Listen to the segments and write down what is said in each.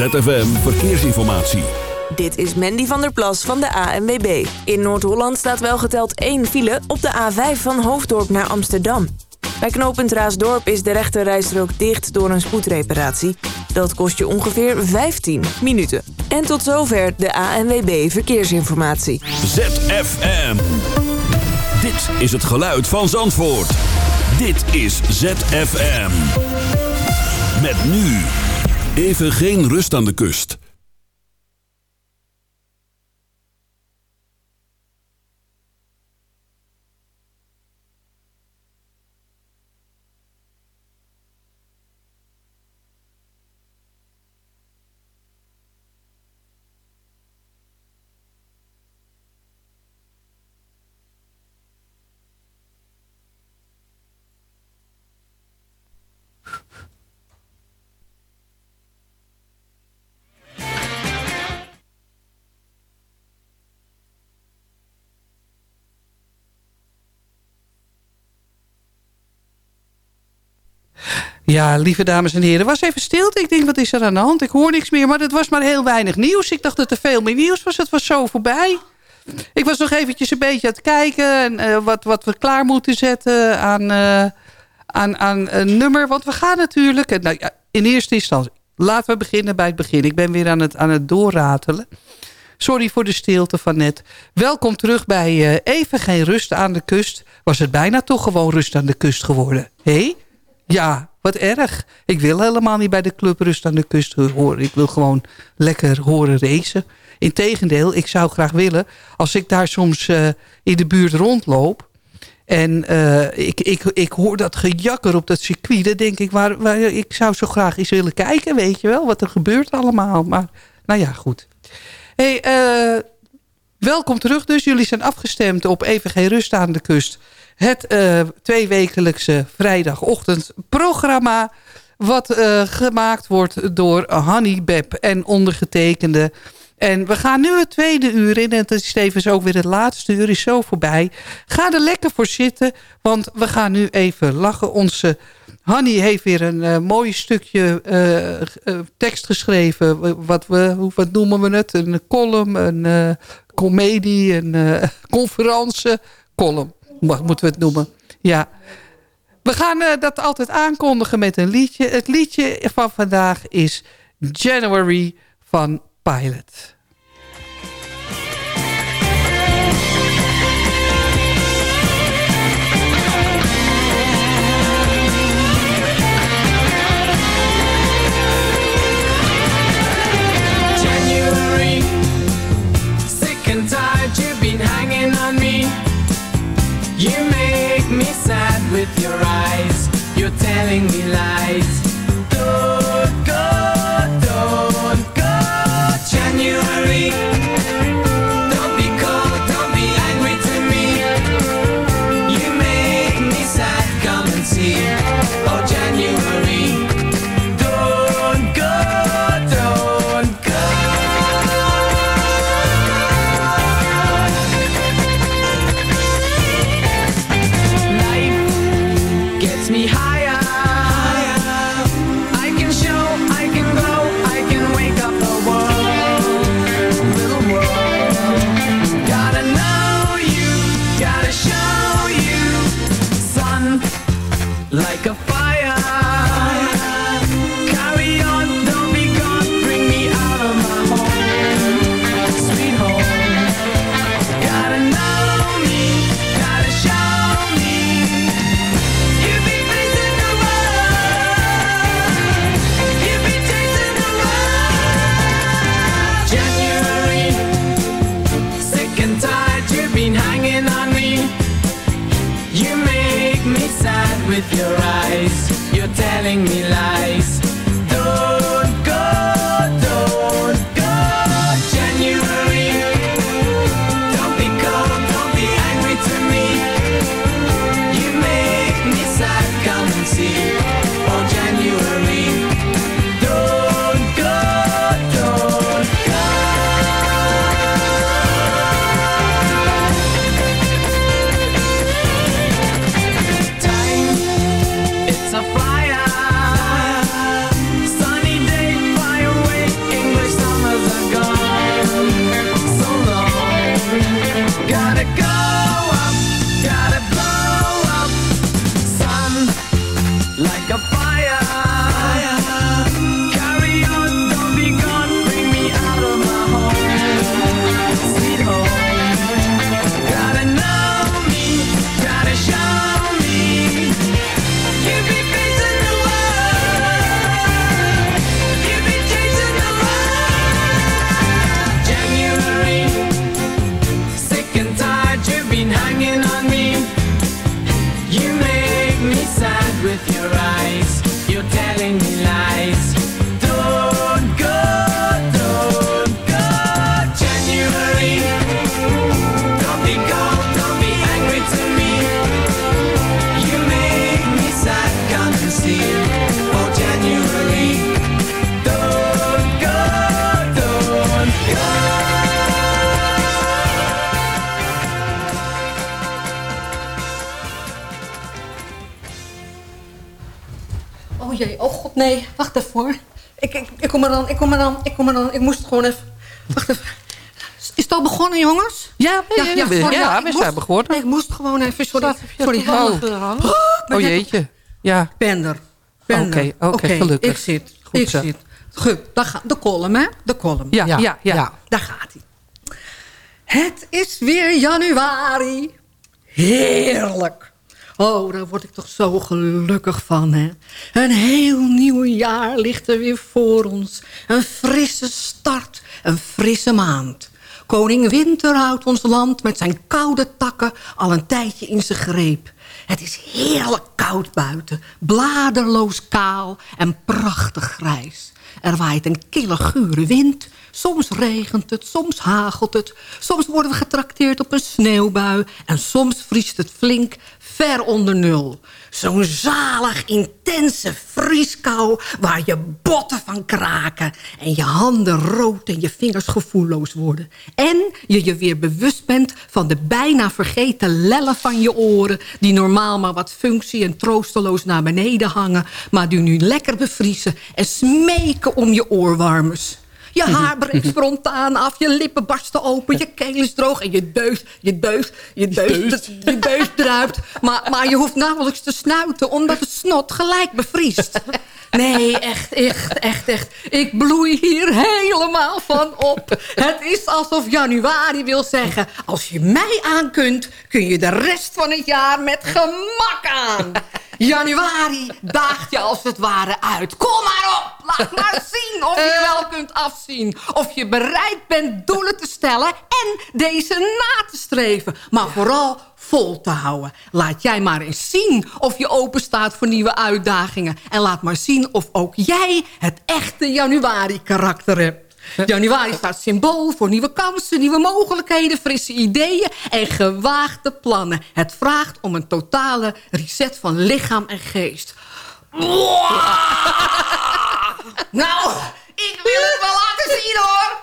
ZFM Verkeersinformatie. Dit is Mandy van der Plas van de ANWB. In Noord-Holland staat wel geteld één file op de A5 van Hoofddorp naar Amsterdam. Bij knooppunt Raasdorp is de rechte rijstrook dicht door een spoedreparatie. Dat kost je ongeveer 15 minuten. En tot zover de ANWB Verkeersinformatie. ZFM. Dit is het geluid van Zandvoort. Dit is ZFM. Met nu. Even geen rust aan de kust. Ja, lieve dames en heren, was even stilte. Ik denk, wat is er aan de hand? Ik hoor niks meer, maar het was maar heel weinig nieuws. Ik dacht dat er veel meer nieuws was. Het was zo voorbij. Ik was nog eventjes een beetje aan het kijken... En, uh, wat, wat we klaar moeten zetten aan, uh, aan, aan een nummer. Want we gaan natuurlijk... Nou, ja, in eerste instantie, laten we beginnen bij het begin. Ik ben weer aan het, aan het doorratelen. Sorry voor de stilte van net. Welkom terug bij Even Geen Rust aan de Kust. Was het bijna toch gewoon rust aan de kust geworden? Hé? Hey? Ja, wat erg. Ik wil helemaal niet bij de club Rust aan de Kust horen. Ik wil gewoon lekker horen racen. Integendeel, ik zou graag willen... als ik daar soms uh, in de buurt rondloop... en uh, ik, ik, ik hoor dat gejakker op dat circuit... dan denk ik, waar, waar, ik zou zo graag eens willen kijken... weet je wel, wat er gebeurt allemaal. Maar, nou ja, goed. Hey, uh, welkom terug dus. Jullie zijn afgestemd op Geen Rust aan de Kust... Het uh, tweewekelijkse vrijdagochtendprogramma... wat uh, gemaakt wordt door Hanny en ondergetekende. En we gaan nu het tweede uur in. En het is tevens ook weer het laatste uur. is zo voorbij. Ga er lekker voor zitten. Want we gaan nu even lachen. Onze Hanny heeft weer een uh, mooi stukje tekst geschreven. Wat, we, wat noemen we het? Een column, een comedie, een conferentie. Column moeten we het noemen. Ja. We gaan uh, dat altijd aankondigen met een liedje. Het liedje van vandaag is January van Pilot. Telling me lies. Wacht. Ik, ik, ik kom er dan, ik kom er dan, ik kom er dan. Ik moest gewoon even... Wacht even. Is het al begonnen, jongens? Ja, ja, ja, ja, ik we moest- zijn begonnen. Ik moest gewoon even, sorry. sorry. Oh. Oh jeetje. Ja, er. Ben Oké, oké, gelukkig. Ik zit. Goed ik zo. zit. Goed, daar gaat de column, hè? De column. ja, ja. ja, Daar gaat hij. Het is weer januari. Heerlijk. Oh, daar word ik toch zo gelukkig van, hè? Een heel nieuw jaar ligt er weer voor ons. Een frisse start, een frisse maand. Koning Winter houdt ons land met zijn koude takken al een tijdje in zijn greep. Het is heerlijk koud buiten, bladerloos kaal en prachtig grijs. Er waait een kille gure wind. Soms regent het, soms hagelt het. Soms worden we getrakteerd op een sneeuwbui. En soms vriest het flink ver onder nul. Zo'n zalig, intense vrieskou waar je botten van kraken... en je handen rood en je vingers gevoelloos worden. En je je weer bewust bent van de bijna vergeten lellen van je oren... die normaal maar wat functie en troosteloos naar beneden hangen... maar die nu lekker bevriezen en smeken om je oorwarmers. Je haar breekt spontaan af, je lippen barsten open, je keel is droog en je deus, je deus, je deus, je deus druipt. Maar, maar je hoeft nauwelijks te snuiten, omdat het snot gelijk bevriest. Nee, echt, echt, echt, echt. Ik bloei hier helemaal van op. Het is alsof januari wil zeggen... als je mij aan kunt, kun je de rest van het jaar met gemak aan. Januari daagt je als het ware uit. Kom maar op, laat maar zien of je wel kunt afzien. Of je bereid bent doelen te stellen en deze na te streven. Maar vooral vol te houden. Laat jij maar eens zien of je open staat voor nieuwe uitdagingen. En laat maar zien of ook jij het echte januari-karakter hebt. Januari staat symbool voor nieuwe kansen, nieuwe mogelijkheden, frisse ideeën en gewaagde plannen. Het vraagt om een totale reset van lichaam en geest. Nou, ik wil het wel laten zien hoor.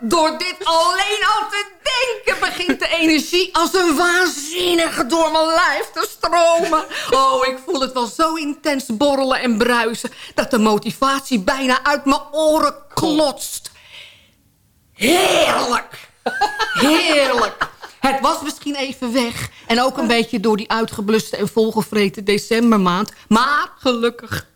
Door dit alleen al te denken begint de energie als een waanzinnige door mijn lijf te stromen. Oh, ik voel het wel zo intens borrelen en bruisen... dat de motivatie bijna uit mijn oren klotst. Heerlijk. Heerlijk. Het was misschien even weg. En ook een beetje door die uitgebluste en volgevreten decembermaand. Maar gelukkig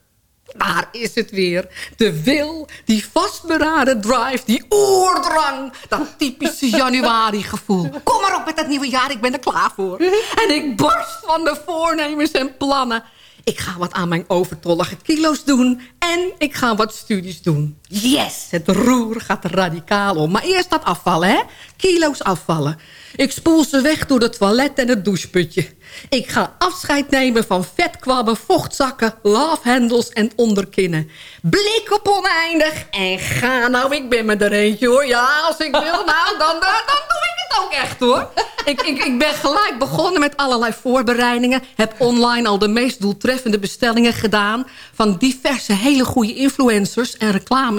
daar is het weer. De wil, die vastberaden drive, die oerdrang. Dat typische januari gevoel. Kom maar op met het nieuwe jaar, ik ben er klaar voor. En ik barst van de voornemens en plannen. Ik ga wat aan mijn overtollige kilo's doen. En ik ga wat studies doen. Yes, het roer gaat radicaal om. Maar eerst dat afvallen, hè? Kilo's afvallen. Ik spoel ze weg door het toilet en het doucheputje. Ik ga afscheid nemen van vetkwabben, vochtzakken, lovehandles en onderkinnen. Blik op oneindig en ga nou, ik ben me er eentje hoor. Ja, als ik wil, nou, dan, dan, doe ik het ook echt hoor. Ik, ik, ik ben gelijk begonnen met allerlei voorbereidingen. Heb online al de meest doeltreffende bestellingen gedaan. Van diverse hele goede influencers en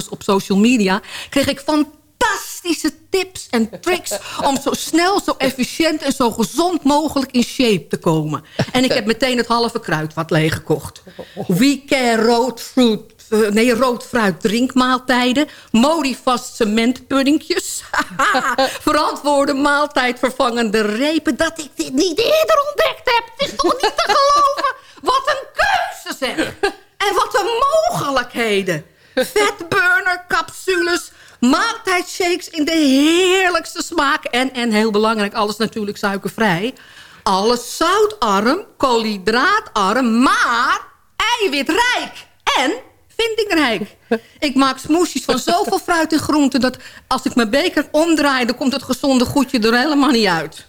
op social media... kreeg ik fantastische tips en tricks... om zo snel, zo efficiënt en zo gezond mogelijk in shape te komen. En ik heb meteen het halve kruidvat leeggekocht. Weekend road fruit eh, nee, rood fruit drinkmaaltijden. Modivast cementpuddingjes. Verantwoorde maaltijdvervangende repen. Dat ik dit niet eerder ontdekt heb. Het is toch niet te geloven. Wat een keuze zeg. En wat een mogelijkheden. Vetburner capsules. Maaltijdshakes in de heerlijkste smaak. En, en heel belangrijk, alles natuurlijk suikervrij. Alles zoutarm, koolhydraatarm, maar eiwitrijk. En vindingrijk. Ik maak smoesjes van zoveel fruit en groenten... dat als ik mijn beker omdraai... dan komt het gezonde goedje er helemaal niet uit.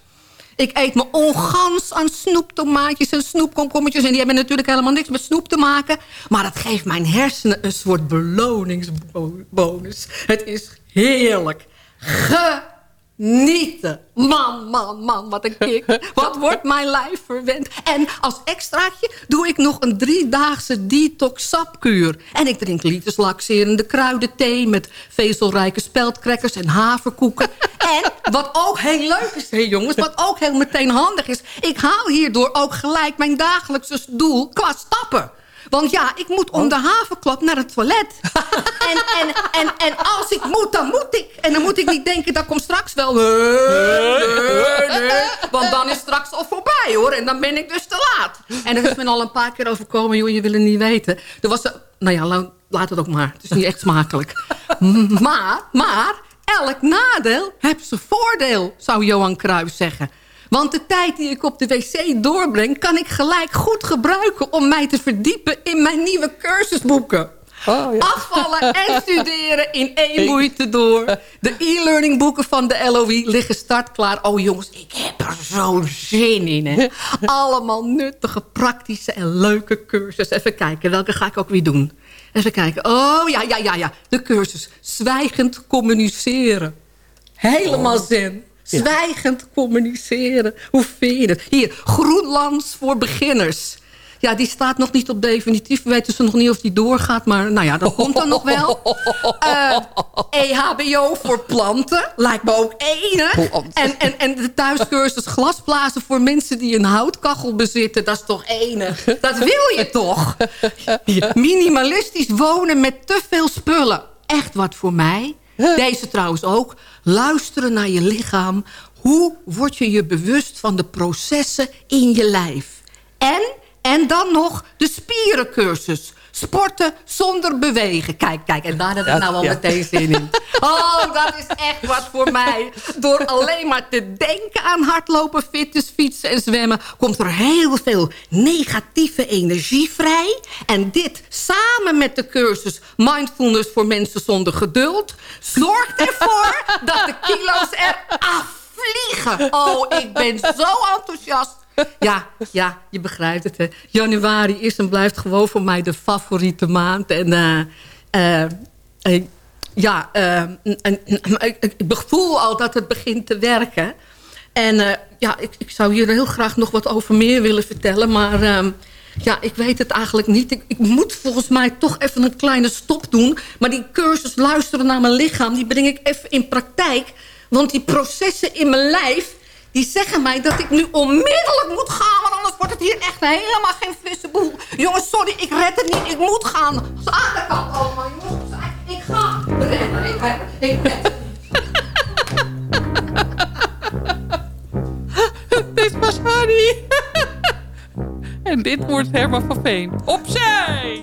Ik eet me ongans aan snoeptomaatjes en snoepkomkommetjes... en die hebben natuurlijk helemaal niks met snoep te maken. Maar dat geeft mijn hersenen een soort beloningsbonus. Het is heerlijk. Nieten. Man, man, man, wat een kick. Wat wordt mijn lijf verwend. En als extraatje doe ik nog een driedaagse detox sapkuur. En ik drink liters laxerende kruidenthee... met vezelrijke speldcrackers en haverkoeken. en wat ook heel leuk is, hè jongens... wat ook heel meteen handig is... ik haal hierdoor ook gelijk mijn dagelijkse doel qua stappen. Want ja, ik moet om de havenklap naar het toilet. en, en, en, en als ik moet, dan moet ik. En dan moet ik niet denken, dat komt straks wel. Want dan is straks al voorbij, hoor. En dan ben ik dus te laat. En er is me al een paar keer overkomen, joh, je wil het niet weten. Er was... Nou ja, laat het ook maar. Het is niet echt smakelijk. Maar, maar, elk nadeel heeft zijn voordeel, zou Johan Cruijff zeggen. Want de tijd die ik op de wc doorbreng... kan ik gelijk goed gebruiken om mij te verdiepen in mijn nieuwe cursusboeken. Oh, ja. Afvallen en studeren in één moeite door. De e-learning boeken van de LOE liggen startklaar. Oh jongens, ik heb er zo zin in. Hè? Allemaal nuttige, praktische en leuke cursussen. Even kijken, welke ga ik ook weer doen? Even kijken. Oh ja, ja, ja, ja. De cursus Zwijgend communiceren. Helemaal zin. Zwijgend communiceren. Hoe vind je het? Hier, Groenlands voor beginners. Ja, die staat nog niet op definitief. We weten ze nog niet of die doorgaat. Maar nou ja, dat komt dan nog wel. Uh, EHBO voor planten. Lijkt me ook enig. En, en, en de thuiscursus glasblazen voor mensen die een houtkachel bezitten. Dat is toch enig. Dat wil je toch? Minimalistisch wonen met te veel spullen. Echt wat voor mij. Deze trouwens ook. Luisteren naar je lichaam. Hoe word je je bewust van de processen in je lijf? En, en dan nog de spierencursus. Sporten zonder bewegen. Kijk, kijk, en daar heb ik nou al meteen zin in. Oh, dat is echt wat voor mij. Door alleen maar te denken aan hardlopen, fitness, fietsen en zwemmen... komt er heel veel negatieve energie vrij. En dit samen met de cursus Mindfulness voor mensen zonder geduld... zorgt ervoor dat de kilo's eraf vliegen. Oh, ik ben zo enthousiast. Ja, ja, je begrijpt het. Hè. Januari is en blijft gewoon voor mij de favoriete maand. En uh, uh, ja, en, ik voel al dat het begint te werken. En ja, ik, ik, zou hier heel graag nog wat over meer willen vertellen. Maar ehm, ja, ik weet het eigenlijk niet. Ik, ik, moet volgens mij toch even een kleine stop doen. Maar die cursus luisteren naar mijn lichaam... die breng ik even in praktijk. Want die processen in mijn lijf die zeggen mij dat ik nu onmiddellijk moet gaan... want anders wordt het hier echt helemaal geen frisse boel. Jongens, sorry, ik red het niet. Ik moet gaan. Aan de kant allemaal, jongens. Ik ga rennen. Ik, ik red het Dit was Harry. en dit wordt Herman van Veen. Opzij!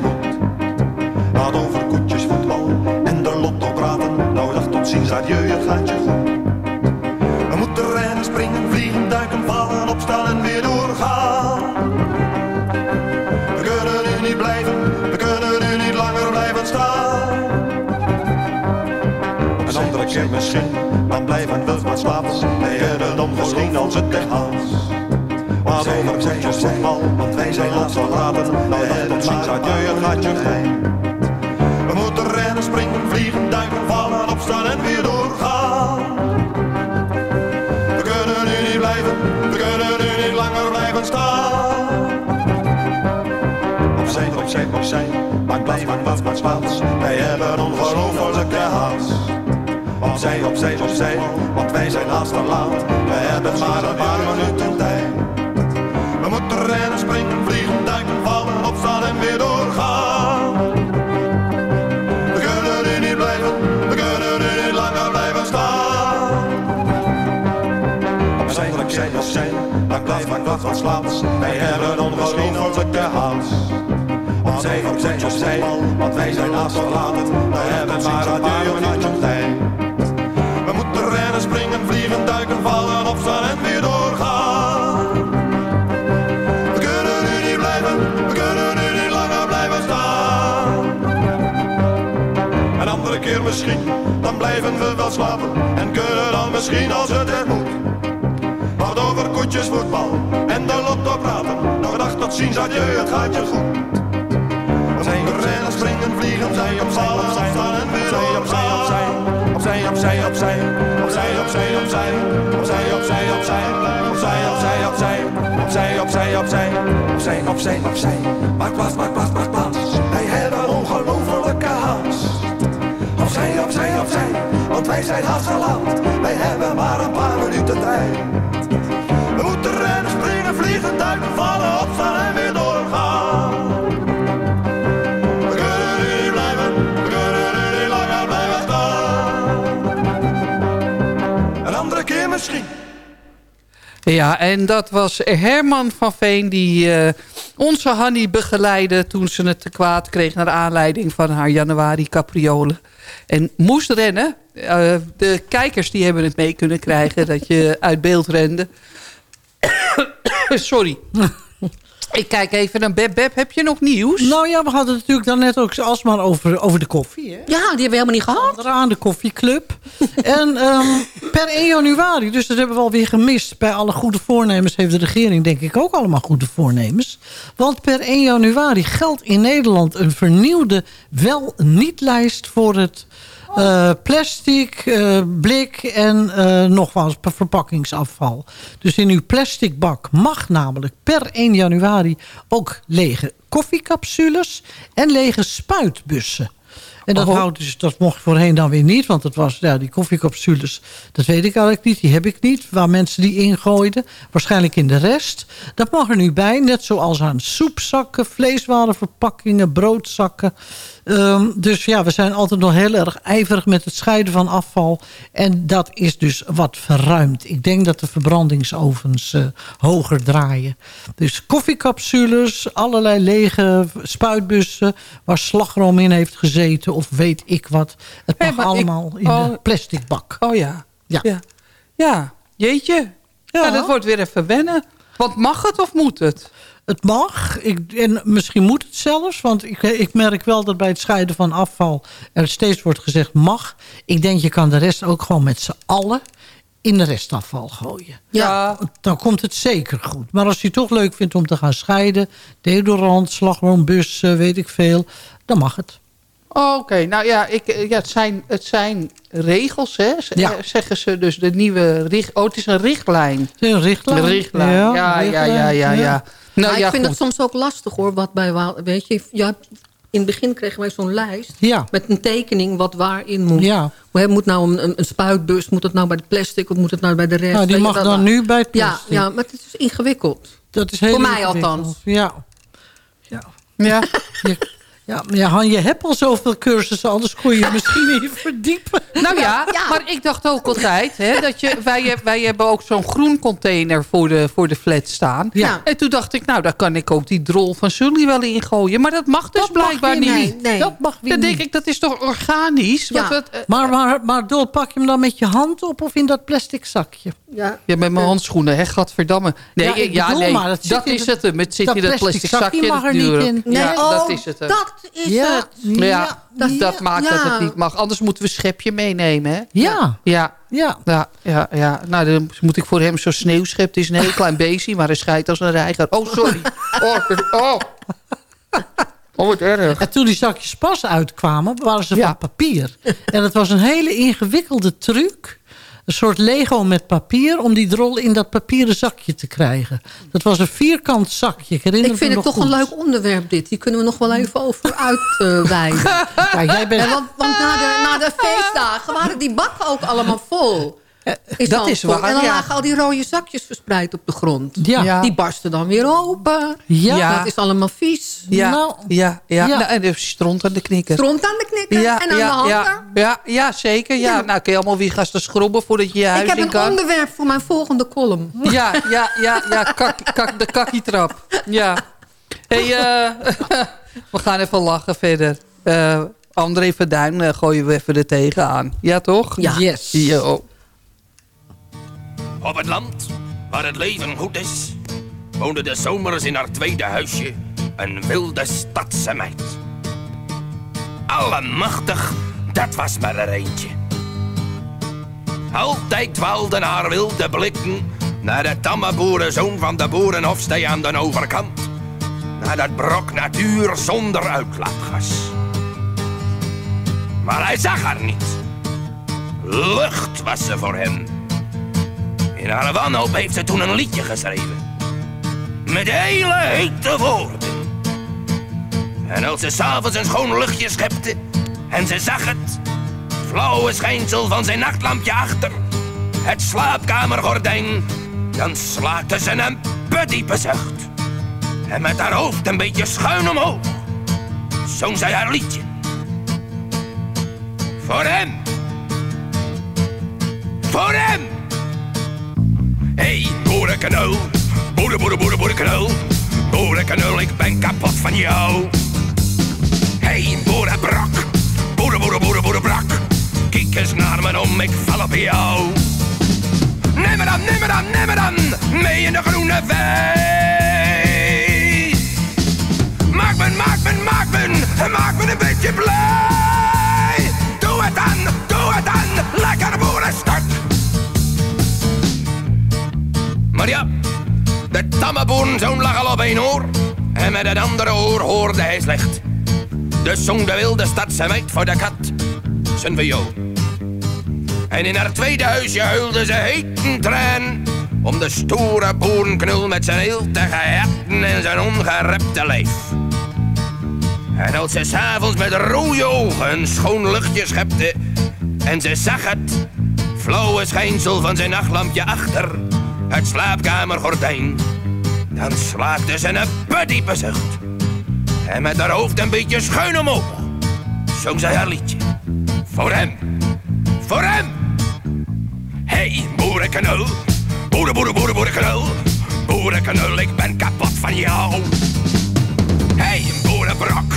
adieu, het je goed. We moeten rennen, springen, vliegen, duiken, vallen, opstaan en weer doorgaan. We kunnen nu niet blijven, we kunnen nu niet langer blijven staan. Een andere keer misschien, dan blijven we wat slapen. Wij hebben dan misschien als het echt haast. Maar over koetjes voetbal, want wij zijn laatst al laten. We hebben ziens, adieu, het gaat je goed. Opzij, opzij, opzij, want wij zijn haast te laat. We hebben maar een paar minuten tijd. We moeten rennen, springen, vliegen, duiken, vallen, opstaan en weer doorgaan. zijn, maar blijf maar wat van slaats. Wij hebben ongelofelijke haast. opzij, opzij, opzij, want wij zijn haast verlaten. We hebben maar een paar minuutjes tijd. Moeten vliegen, duiken, vallen, opstaan en weer doorgaan. We kunnen nu niet blijven, we kunnen nu niet langer blijven staan. Een andere keer misschien, dan blijven we wel slapen. En kunnen dan misschien als het er moet. Wat over koetjes, voetbal en de lotto praten. Nog dag tot ziens, adieu, het gaat je goed. We op rennen, springen, vliegen, zij op vallen, opstaan en weer opzij, opzij, opzij, opzij, opzij, opzij, opzij, opzij, opzij, opzij, opzij, opzij, opzij, opzij, opzij, opzij, opzij, opzij, opzij. Maak plaats, maak plaats, maak plaats. Wij hebben ongelofelijke haast. Opzij, opzij, opzij, want wij zijn haast geland. Wij hebben maar een paar minuten tijd. We moeten rennen, springen, vliegen, duiken, vallen, opstaan en weer doorgaan. Andere keer misschien. Ja, en dat was Herman van Veen die eh, onze Hanny begeleidde... toen ze het te kwaad kreeg naar aanleiding van haar januari capriolen. En moest rennen. Eh, de kijkers die hebben het mee kunnen krijgen dat je uit beeld rende. Sorry. Ik kijk even naar Beb. Beb, heb je nog nieuws? Nou ja, we hadden het natuurlijk daarnet ook alsmaar over, over de koffie. Hè? Ja, die hebben we helemaal niet gehad. Aan de koffieclub. en ehm, per 1 januari, dus dat hebben we alweer gemist. Bij alle goede voornemens heeft de regering denk ik ook allemaal goede voornemens. Want per 1 januari geldt in Nederland een vernieuwde wel-niet-lijst voor het... eh, plastic, eh, blik en eh, nog wel eens verpakkingsafval. Dus in uw plastic bak mag namelijk per 1 januari ook lege koffiecapsules en lege spuitbussen. En dat, Oh. houdt dus, dat mocht voorheen dan weer niet. Want het was, ja, die koffiecapsules, dat weet ik eigenlijk niet. Die heb ik niet, waar mensen die ingooiden. Waarschijnlijk in de rest. Dat mag er nu bij, net zoals aan soepzakken, vleeswarenverpakkingen, broodzakken. Ehm, dus ja, we zijn altijd nog heel erg ijverig met het scheiden van afval. En dat is dus wat verruimd. Ik denk dat de verbrandingsovens eh, hoger draaien. Dus koffiecapsules, allerlei lege spuitbussen... waar slagroom in heeft gezeten of weet ik wat. Het mag ik- allemaal in oh. de plastic bak. Oh ja. Ja. Ja, ja. jeetje. Ja. Ja. dat wordt weer even wennen. Want mag het of moet het? Het mag. Ik, en misschien moet het zelfs. Want ik, ik merk wel dat bij het scheiden van afval... er steeds wordt gezegd mag. Ik denk je kan de rest ook gewoon met z'n allen... in de restafval gooien. Ja. Dan komt het zeker goed. Maar als je het toch leuk vindt om te gaan scheiden... deodorant, slagroombus, eh, weet ik veel... dan mag het. Oh, Oké, nou ja, ik, ja het, zijn, het zijn regels, hè? Z- Ja. Zeggen ze dus de nieuwe richt... Oh, het is een richtlijn. Het is Een richtlijn. Een richtlijn. Ja, ja, ja, ja, ja. ja. Nou Maar ja, ik vind goed. het soms ook lastig hoor. Wat bij, weet je, hebt- in het begin kregen wij zo'n lijst. Ja. Met een tekening wat waarin moet. Ja. Hoe moet nou een, een, een spuitbus? Moet het nou bij de plastic? Of moet het nou bij de rest? Nou, die mag dan nu bij het Ja, plastic. ja, maar het is ingewikkeld. Dat is heel Voor mij ingewikkeld. althans. Ja. Ja. Ja. Ja, maar ja, Han, je hebt al zoveel cursussen, anders kon je je misschien in verdiepen. Nou ja, maar ik dacht ook altijd... Hè, dat je, wij, wij hebben ook zo'n groen container voor de, voor de flat staan. Ja. En toen dacht ik, nou, daar kan ik ook die drol van Sully wel in gooien. Maar dat mag dus Dat mag blijkbaar weer niet. niet. Nee. Dat mag weer Dan denk niet. ik, dat is toch organisch? Ja. Wat, eh, Maar, maar, maar Dol, pak je hem dan met je hand op of in dat plastic zakje? Ja. Ja, met mijn handschoenen, hè, gadverdamme. Nee, Ja, ik nee, maar, dat dat, is het hem. Het zit dat in dat plastic zakje mag er niet in. Ja, oh, dat is het. Dat is Ja. het. Ja, Ja, dat maakt dat het niet mag. Anders moeten we een schepje meenemen, hè? Ja, Ja, ja. ja, ja. ja. Nou, dan moet ik voor hem zo'n sneeuwschep. Het is een heel klein beestje, maar hij scheidt als een reiger. Oh, sorry. Oh, oh. Oh, wat erg. En toen die zakjes pas uitkwamen, waren ze Ja. van papier. En het was een hele ingewikkelde truc. Een soort Lego met papier om die drol in dat papieren zakje te krijgen. Dat was een vierkant zakje. Ik, herinner Ik vind het toch een leuk onderwerp dit. Die kunnen we nog wel even over uitweiden. Ja, jij bent, Ja, want want na, de, na de feestdagen waren die bakken ook allemaal vol. Dat is waar, En dan ja. lagen al die rode zakjes verspreid op de grond. ja. Ja. Die barsten dan weer open. Ja. Ja. Dat is allemaal vies. Ja, Nou, ja, ja. ja. Nou, en de stront aan de knikker. Stront aan de knikker Ja, en aan ja, de handen. ja, ja, ja, zeker. Ja. Ja. Nou, kun je allemaal weer gaan schrobben voordat je je huis Ik heb een kan. onderwerp voor mijn volgende column. Ja, ja, ja, ja kak, kak, de kakkietrap. Ja. Hey, eh, we gaan even lachen verder. Eh, André Verduin eh, gooien we even er tegenaan. Ja, toch? Ja. Yes. Yo. Op het land, waar het leven goed is, woonde de zomers in haar tweede huisje een wilde stadse meid. Allemachtig, dat was maar er eentje. Altijd dwaalden haar wilde blikken naar de tamme boerenzoon van de boerenhofstee aan de overkant. Naar dat brok natuur zonder uitlaatgas. Maar hij zag haar niet. Lucht was ze voor hem. In haar wanhoop heeft ze toen een liedje geschreven. Met hele hete woorden. En als ze s'avonds een schoon luchtje schepte en ze zag het flauwe schijnsel van zijn nachtlampje achter het slaapkamergordijn, dan slaakte ze een bediepe zucht. En met haar hoofd een beetje schuin omhoog, zong zij haar liedje. Voor hem. Voor hem. Hey, boerenkanul. Boeren, boeren, boeren, boerenkanul. Ik ben kapot van jou. Hey, boerenbrak. Boeren, boeren, boeren. Kijk eens naar me om, ik val op jou. Neem me dan, neem me dan, neem me dan. Mee in de groene wei. Maak me, maak me, maak me. Maak me een beetje blij. Doe het dan, doe het dan. Lekker boerenstart. Maar ja, de tamme boerenzoon lag al op één oor. En met het andere oor hoorde hij slecht. Dus zong de wilde stadse meid voor de kat zijn viool. En in haar tweede huisje huilde ze heten traan. Om de stoere boerenknul met zijn hiltige herten en zijn ongerepte lijf. En als ze s'avonds met rode ogen een schoon luchtje schepte... en ze zag het flauwe schijnsel van zijn nachtlampje achter het slaapkamergordijn... dan slaakte ze een bediepe zucht. En met haar hoofd een beetje schuin omhoog zong zij haar liedje. Voor hem, voor hem. Hey, boerenkanul, boeren, boeren, boeren, boerenkanul. Boerenkanul, ik ben kapot van jou. Hey, boerenbrak,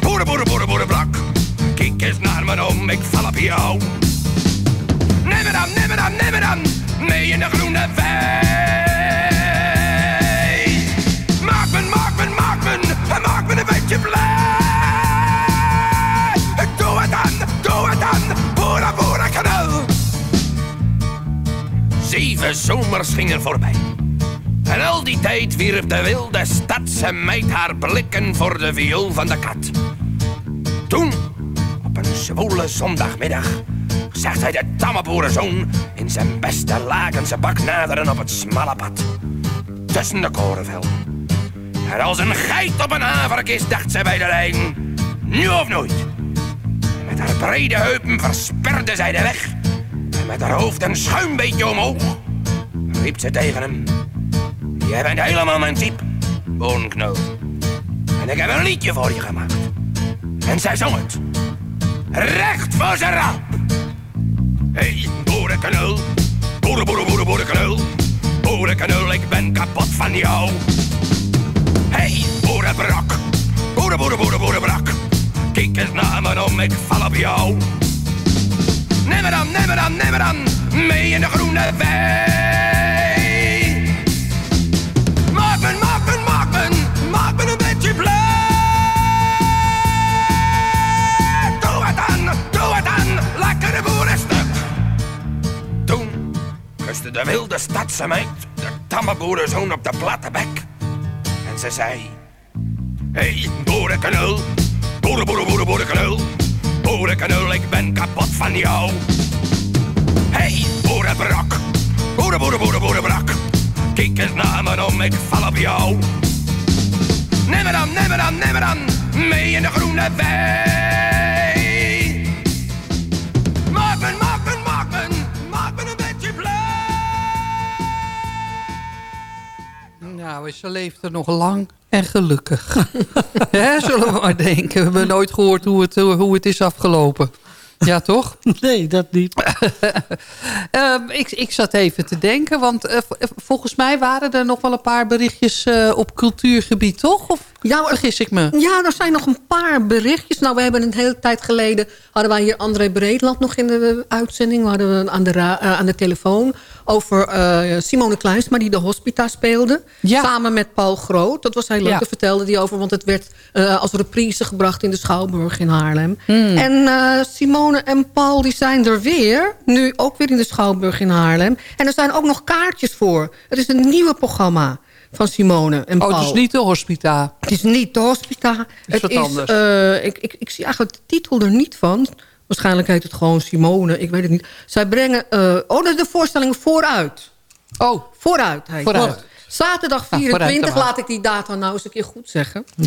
boeren, boeren, boeren, boerenbrak. Kijk eens naar me om, ik val op jou. Neem me dan, neem me dan, neem me dan, mee in de groene wei. Maak me, maak me, maak me, maak me een beetje blij. Doe het dan, doe het dan, boeren, boerenkanul. Zeven zomers gingen voorbij. En al die tijd wierp de wilde stadse meid haar blikken voor de viool van de kat. Toen, op een zwoele zondagmiddag, zag zij de tamme boerenzoon in zijn beste lakense bak naderen op het smalle pad. Tussen de korenvelden. En als een geit op een haverkist dacht zij bij de lijn. Nu of nooit. Met haar brede heupen versperde zij de weg. En met haar hoofd een schuin beetje omhoog, riep ze tegen hem. Jij bent helemaal mijn type, boonknul. En ik heb een liedje voor je gemaakt. En zij zong het. Recht voor zijn raap. Hey, boerenknul. Boeren, boeren, boeren, boerenknul. Boerenknul, ik ben kapot van jou. Hey, boerenbrak. Boeren, boeren, boeren, boerenbrak. Kijk eens naar me om, ik val op jou. Neem me dan, neem me dan, neem me dan. Mee in de groene wei. De wilde stadse meid de tamme boerenzoon op de platte bek. En ze zei... Hey, boerenknul. Boeren, boeren, boeren, boerenknul. Boerenknul, ik ben kapot van jou. Hey, boerenbrak. Boeren, boeren, boeren, boerenbrak. Kijk eens naar me om, ik val op jou. Neem me dan, neem dan, neem dan. Mee in de groene wei. Nou, ze leeft er nog lang en gelukkig. Hè, zullen we maar denken. We hebben nooit gehoord hoe het, hoe het is afgelopen. Ja, toch? Nee, dat niet. Ehm, ik, ik zat even te denken, want eh, volgens mij waren er nog wel een paar berichtjes eh, op cultuurgebied, toch? Of Ja, Vergis ik me? Ja, er zijn nog een paar berichtjes. Nou, we hebben een hele tijd geleden... hadden wij hier André Breedland nog in de uitzending. We hadden we aan de, eh, aan de telefoon over eh, Simone Kleinsma... die de hospita speelde. Ja. Samen met Paul Groot. Dat was heel leuk. Ja. Daar vertelde hij over. Want het werd eh, als reprise gebracht in de Schouwburg in Haarlem. Hmm. En Simone en Paul die zijn er weer. Nu ook weer in de Schouwburg in Haarlem. En er zijn ook nog kaartjes voor. Het is een nieuwe programma van Simone en Paul. Oh, dus niet de hospita. Het is niet de hospita. het wat is, anders. eh, ik, ik, ik zie eigenlijk de titel er niet van. Waarschijnlijk heet het gewoon Simone. Ik weet het niet. Zij brengen... eh, oh, dat is de voorstelling Vooruit. Oh, Vooruit heet Vooruit. het. Zaterdag Ah, vooruit 24, dan maar. laat ik die data nou eens een keer goed zeggen.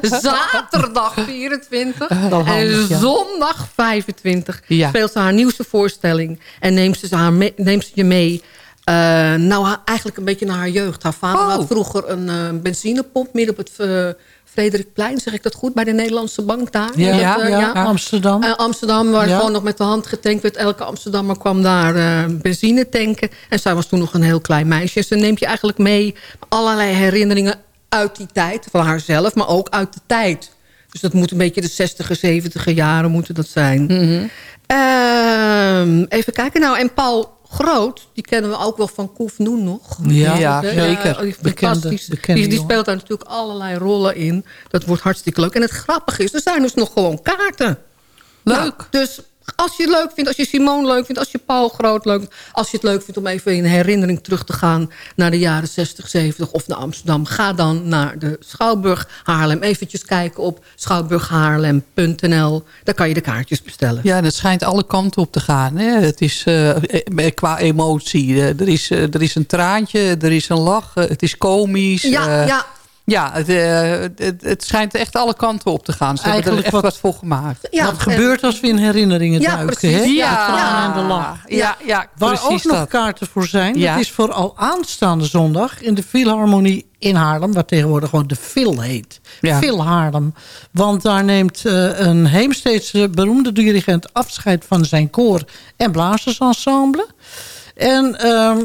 Zaterdag 24 Wel en zondag 25 Ja. speelt ze haar nieuwste voorstelling. En neemt ze, haar mee- neemt ze je mee... eh, nou, eigenlijk een beetje naar haar jeugd. Haar vader Oh. had vroeger een eh, benzinepomp midden op het eh, Frederikplein. Zeg ik dat goed? Bij de Nederlandse bank daar. Ja, Dat, ja, ja, Amsterdam. Amsterdam, waar gewoon nog met de hand getankt werd. Elke Amsterdammer kwam daar eh, benzine tanken. En zij was toen nog een heel klein meisje. Ze neemt je eigenlijk mee allerlei herinneringen uit die tijd. Van haarzelf, maar ook uit de tijd. Dus dat moet een beetje de 60er, 70er jaren moeten dat zijn. Ehm, even kijken. Nou, en Paul Groot, die kennen we ook wel van Koef Noen nog. Ja, Ja, Eh, zeker. die is Bekende- fantastisch. bekende die, die speelt daar natuurlijk allerlei rollen in. Dat wordt hartstikke leuk. En het grappige is, er zijn dus nog gewoon kaarten. leuk. Nou, dus als je het leuk vindt, als je Simone leuk vindt... als je Paul Groot leuk vindt... als je het leuk vindt om even in herinnering terug te gaan... naar de jaren 60, 70 of naar Amsterdam... ga dan naar de Schouwburg Haarlem. Eventjes kijken op schouwburghaarlem.nl. Daar kan je de kaartjes bestellen. Ja, en het schijnt alle kanten op te gaan. Hè? Het is eh, eh, qua emotie. eh, er, is, er is een traantje, er is een lach, het is komisch. Ja, ja, ja het, eh, het, het schijnt echt alle kanten op te gaan. Ze hebben er echt wat- wat, voor gemaakt. ja. Wat gebeurt als we in herinneringen Ja, duiken? precies. Ja. De tranen en de. Ja, ja, Waar precies ook nog kaarten voor zijn. Ja. Dat is voor al aanstaande zondag in de Philharmonie in Haarlem. Wat tegenwoordig gewoon de Phil heet. Ja. Phil Haarlem. Want daar neemt eh, een Heemsteedse beroemde dirigent afscheid van zijn koor en blazersensemble. En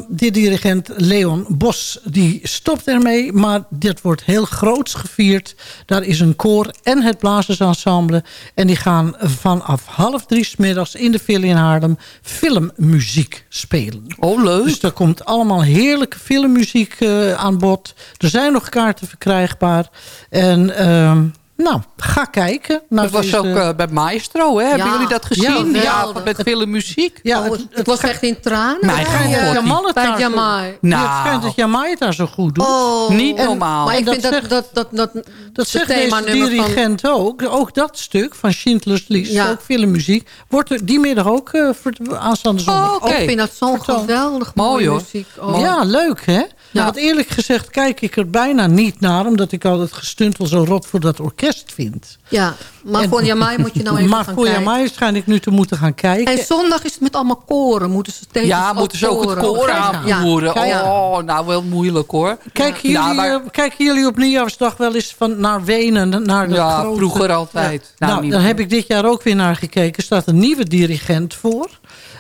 die dirigent Leon Bos, die stopt ermee. Maar dit wordt heel groots gevierd. Daar is een koor en het blazersensemble. En die gaan vanaf half drie 's middags in de Phil in Haarlem filmmuziek spelen. Oh, leuk. Dus daar komt allemaal heerlijke filmmuziek eh, aan bod. Er zijn nog kaarten verkrijgbaar. En ehm, nou, ga kijken. naar dat was deze- ook eh, bij Maestro, hè? Hebben Ja. jullie dat gezien? Ja, Ja, met vele muziek. ja, Oh, het, het, het was echt in tranen. Mijn Jamal het daar Jamai. Ja, het schijnt Nou, dat Jamai het daar zo goed doet. Oh. Niet En- normaal. Maar ik dat vind dat, zegt- dat, dat, dat, zegt deze van- dirigent ook. Ook dat stuk van Schindler's List, Ja. ook filmmuziek... wordt er die middag ook eh, voor aanstaande zondag. Oh, oké. Ik vind dat zo'n geweldig Mooi, mooie muziek. Oh. Ja, leuk hè? Want eerlijk gezegd kijk ik er bijna niet naar... omdat ik al het gestuntel zo rot voor dat orkest vind. Ja, maar En- voor Jamai moet je nou even maar gaan voor kijken. Jamai schijn ik nu te moeten gaan kijken. En zondag is het met allemaal koren. Moeten ze tegen ja, moeten ze ook het koor aanvoeren. Oh, nou wel moeilijk hoor. Kijken, Ja, jullie, maar- eh, kijken jullie op nieuwjaarsdag wel eens van naar Wenen? Naar de Ja, grote... vroeger altijd. Nou, daar meer. heb ik dit jaar ook weer naar gekeken. Er staat een nieuwe dirigent voor.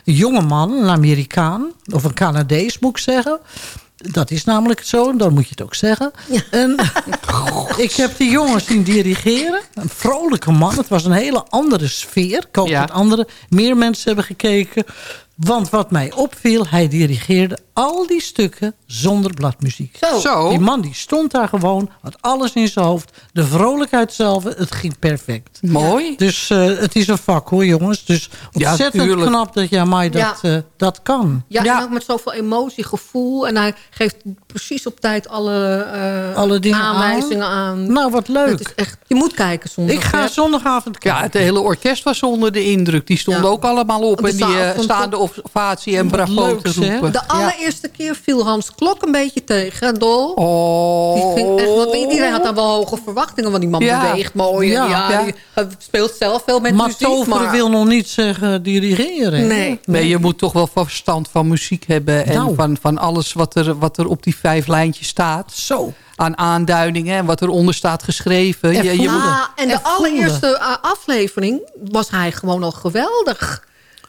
Een jonge man, een Amerikaan. Of een Canadees moet ik zeggen. Dat is namelijk zo, en dan moet je het ook zeggen. En ik heb die jongen zien dirigeren. Een vrolijke man. Het was een hele andere sfeer. Ik hoop Ja. dat andere, meer mensen hebben gekeken. Want wat mij opviel, hij dirigeerde al die stukken zonder bladmuziek. Zo. Zo. Die man die stond daar gewoon, had alles in zijn hoofd. De vrolijkheid zelf, het ging perfect. Mooi. Dus eh, het is een vak hoor jongens. Dus ontzettend knap dat Jamai dat, Ja. eh, dat kan. Ja, Ja. en ook met zoveel emotie, gevoel. En hij geeft precies op tijd alle, eh, Alle dingen aanwijzingen aan. Nou, wat Het leuk. is echt, je moet kijken zondag. Ik ga hè? zondagavond Ja, kijken. het hele orkest was onder de indruk. Die stonden Ja. ook allemaal op. De En die eh, staande ovatie en bravo te roepen. De allereerste keer viel Hans Klok een beetje tegen, Dol. Oh. Die ging echt, want iedereen had dan wel hoge verwachtingen. Want die man Ja. beweegt mooi. Ja. Ja, Ja. Die hij speelt zelf veel met maar muziek. toveren maar wil nog niet zeggen dirigeren. Nee. Nee, je moet toch wel verstand van muziek hebben. En Nou. van, van alles wat er, wat er op die vijf lijntjes staat. Zo. Aan aanduidingen en wat eronder staat geschreven. En Je, je voelen. moet, Ah, en de allereerste eh, aflevering was hij gewoon al geweldig.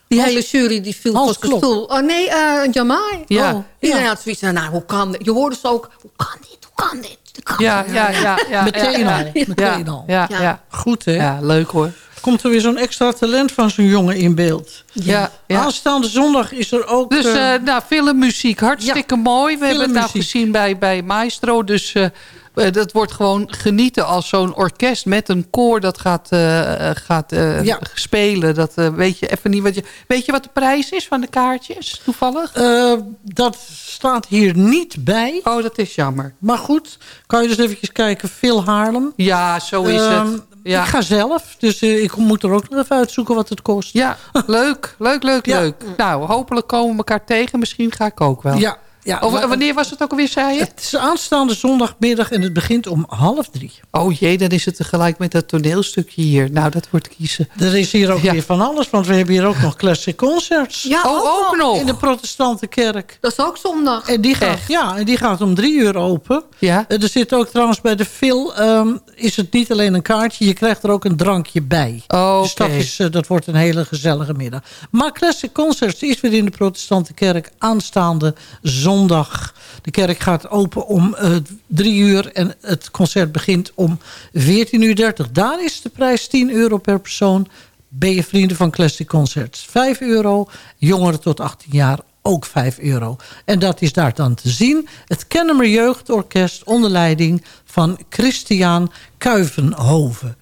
Die hele jury die viel Hans van zijn Klok. stoel. Oh nee, eh Jamai. Ja. Oh, Iedereen had zoiets van, nou, hoe kan dit? Je hoorde ze ook, hoe kan dit, hoe kan dit? Hoe kan Ja, dit? ja, ja. ja Meteen ja, al. ja. Meteen Ja, al. ja, Ja. ja. Goed, hè? Ja, leuk hoor. Komt er weer zo'n extra talent van zo'n jongen in beeld. Ja, ja. Aanstaande zondag is er ook... Dus eh nou, filmmuziek, hartstikke mooi. We hebben het nou gezien bij, bij Maestro. Dus eh, dat wordt gewoon genieten als zo'n orkest met een koor dat gaat, gaat Ja. spelen. Dat weet je even niet wat je. Weet je wat de prijs is van de kaartjes? Toevallig? dat staat hier niet bij. Oh, dat is jammer. Maar goed, kan je dus eventjes kijken. Phil Haarlem. Ja, zo is Ehm, het. Ja. Ik ga zelf, dus eh, ik moet er ook nog even uitzoeken wat het kost. Ja, leuk, leuk, leuk, Ja. leuk. Nou, hopelijk komen we elkaar tegen. Misschien ga ik ook wel. Ja, ja. Maar- wanneer was het ook alweer, zei je? Het is aanstaande zondagmiddag en het begint om half drie. Oh jee, dan is het tegelijk met dat toneelstukje hier. Nou, dat wordt kiezen. Er is hier ook Ja. weer van alles, want we hebben hier ook nog classic concerts. Ja, Oh, ook nog? In de protestante kerk. Dat is ook zondag. En die gaat, Echt? ja, en die gaat om drie uur open. Ja? Eh, Er zit ook trouwens bij de Phil, ehm, is het niet alleen een kaartje, je krijgt er ook een drankje bij. Oh, Dus dat, is, eh, dat wordt een hele gezellige middag. Maar Classic Concerts is weer in de protestante kerk aanstaande zondag. De kerk gaat open om eh, drie uur en het concert begint om 14.30 uur. Daar is de prijs 10 euro per persoon. Ben je vrienden van Classic Concerts 5 euro. Jongeren tot 18 jaar ook 5 euro. En dat is daar dan te zien. Het Kennemer Jeugdorkest onder leiding van Christian Kuivenhoven.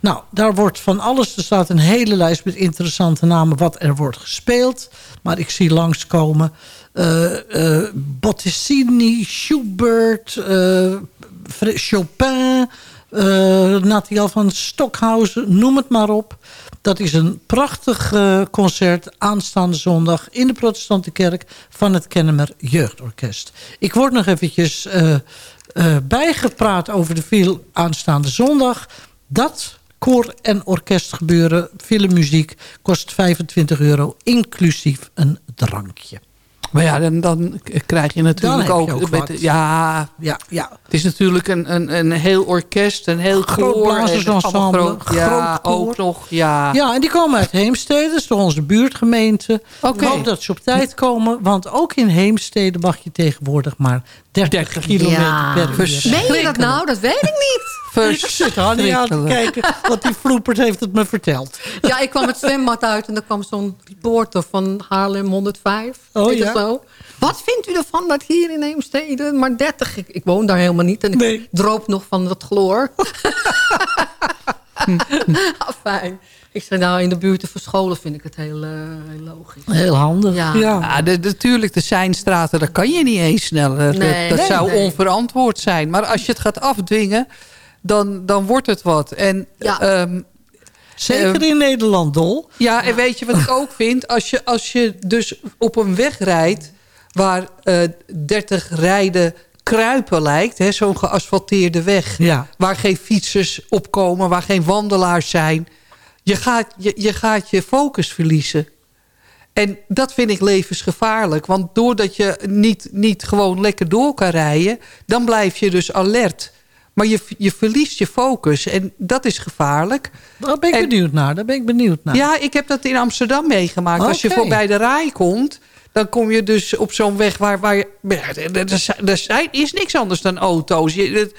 Nou, daar wordt van alles. Er staat een hele lijst met interessante namen wat er wordt gespeeld. Maar ik zie langskomen eh eh Botticini, Schubert, eh, Chopin, Nathalie van Stockhausen, noem het maar op. Dat is een prachtig concert aanstaande zondag in de protestante kerk van het Kennemer Jeugdorkest. Ik word nog eventjes bijgepraat over de veel aanstaande zondag. Dat koor- en orkestgebeuren, filmmuziek, kost 25 euro, inclusief een drankje. Maar ja, dan, dan krijg je natuurlijk Dan heb je ook... ook met- ja, Ja, ja. het is natuurlijk een, een, een heel orkest, een heel Groot blazersensemble, Ja, groot ook nog, ja. Ja, en die komen uit Heemstede, dat is toch onze buurtgemeente. Oké. Ik hoop dat ze op tijd komen, want ook in Heemstede mag je tegenwoordig maar 30, 30 kilometer Ja. per uur. Meen je dat nou? Dat weet ik niet. Ik zit niet aan te kijken, want die vloepert heeft het me verteld. Ja, ik kwam het zwembad uit en er kwam zo'n reporter van Haarlem 105. Oh, ja? Wat vindt u ervan dat hier in Heemstede maar 30... Ik, ik woon daar helemaal niet en ik Nee. droop nog van dat chloor. Ah, Fijn. Ik zei nou, in de buurt te verscholen vind ik het heel, eh, heel logisch. Heel handig. Ja. Ja, de, natuurlijk, de seinstraten, daar kan je niet eens sneller. Nee, dat dat nee, zou nee. onverantwoord zijn. Maar als je het gaat afdwingen, dan, dan wordt het wat. En Ja. ehm, Zeker in Nederland, Dol. Ja, en weet je wat ik ook vind? Als je, als je dus op een weg rijdt waar eh 30 rijden kruipen lijkt, hè, zo'n geasfalteerde weg, Ja. waar geen fietsers op komen, waar geen wandelaars zijn, je gaat je, je, gaat je focus verliezen. En dat vind ik levensgevaarlijk. Want doordat je niet, niet gewoon lekker door kan rijden... dan blijf je dus alert. Maar je, je verliest je focus. En dat is gevaarlijk. Daar ben ik En- benieuwd naar. Daar ben ik benieuwd naar. Ja, ik heb dat in Amsterdam meegemaakt. Als je voorbij de Rai komt... dan kom je dus op zo'n weg waar... waar je, er, zijn- er zijn- is niks anders dan auto's. Je, het-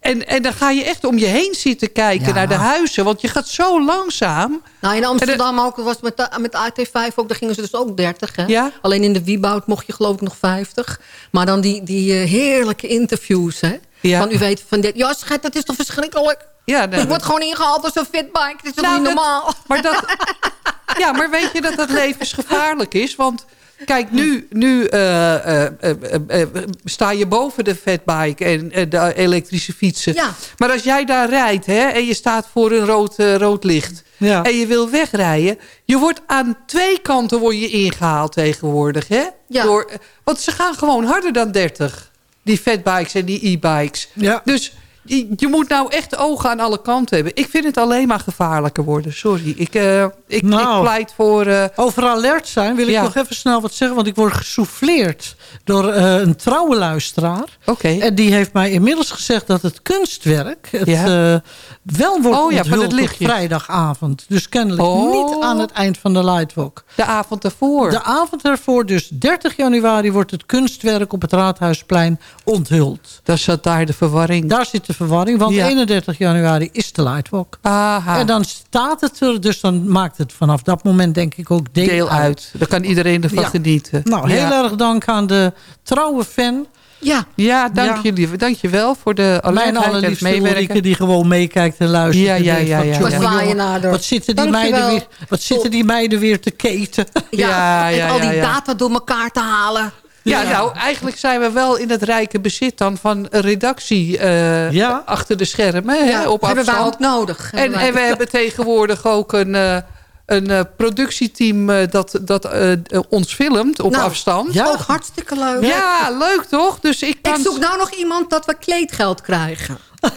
en, en dan ga je echt om je heen zitten kijken Ja. naar de huizen. Want je gaat zo langzaam. Nou, in Amsterdam ook, was met, de- met AT5 ook, daar gingen ze dus ook 30. Hè? Ja. Alleen in de Wieboud mocht je geloof ik nog 50. Maar dan die, die eh, heerlijke interviews, hè? Ja. Van u weet van dit. Ja, schat, dat is toch verschrikkelijk? Ja, nee, Ik word gewoon ingehaald als een fitbike. Dat is toch Nou, niet dat- normaal? Maar dat, ja, maar weet je dat dat levensgevaarlijk is? Want kijk, nu, nu eh, eh, eh, sta je boven de fatbike en de elektrische fietsen. Ja. Maar als jij daar rijdt hè, en je staat voor een rood, rood licht... Ja. en je wil wegrijden... je wordt aan twee kanten word je ingehaald tegenwoordig. Hè? Ja. Door, want ze gaan gewoon harder dan 30. Die fatbikes en die e-bikes. Ja. Dus je, je moet nou echt ogen aan alle kanten hebben. Ik vind het alleen maar gevaarlijker worden. Sorry. Ik, eh, ik, Nou. ik pleit voor... eh, Over alert zijn wil ik Ja. nog even snel wat zeggen. Want ik word gesouffleerd door eh, een trouwe luisteraar. Oké. En die heeft mij inmiddels gezegd dat het kunstwerk... Het, Ja. wel wordt Oh ja, van het onthuld op lichtje. vrijdagavond. Dus kennelijk Oh. niet aan het eind van de Lightwalk. De avond ervoor. De avond ervoor, dus 30 januari... wordt het kunstwerk op het Raadhuisplein onthuld. Daar zat daar de verwarring. Daar zit de verwarring, want Ja. 31 januari is de Lightwalk. Aha, En dan staat het er, dus dan maakt het vanaf dat moment denk ik ook deel, deel uit. Daar kan iedereen ervan Ja. genieten. Nou, heel ja. erg dank aan de trouwe fan. Ja, Ja, dank, Ja. Je, dank je wel voor de Mijn allerliefste. Ulrike die gewoon meekijkt en luistert. Ja, ja, ja, van, ja. Wat zitten, die meiden weer, wat zitten die meiden weer te keten? ja, Ja, ja, en al die data door elkaar te halen. Ja, nou, eigenlijk zijn we wel in het rijke bezit dan van een redactie eh, Ja. achter de schermen. Hè, op hebben afstand. ook nodig. En, en we hebben tegenwoordig ook een, eh, een eh, productieteam dat, dat ons filmt op Nou, afstand. Ja. Ook hartstikke leuk. Ja, leuk toch? Dus ik Ik kan... zoek nou nog iemand dat we kleedgeld krijgen.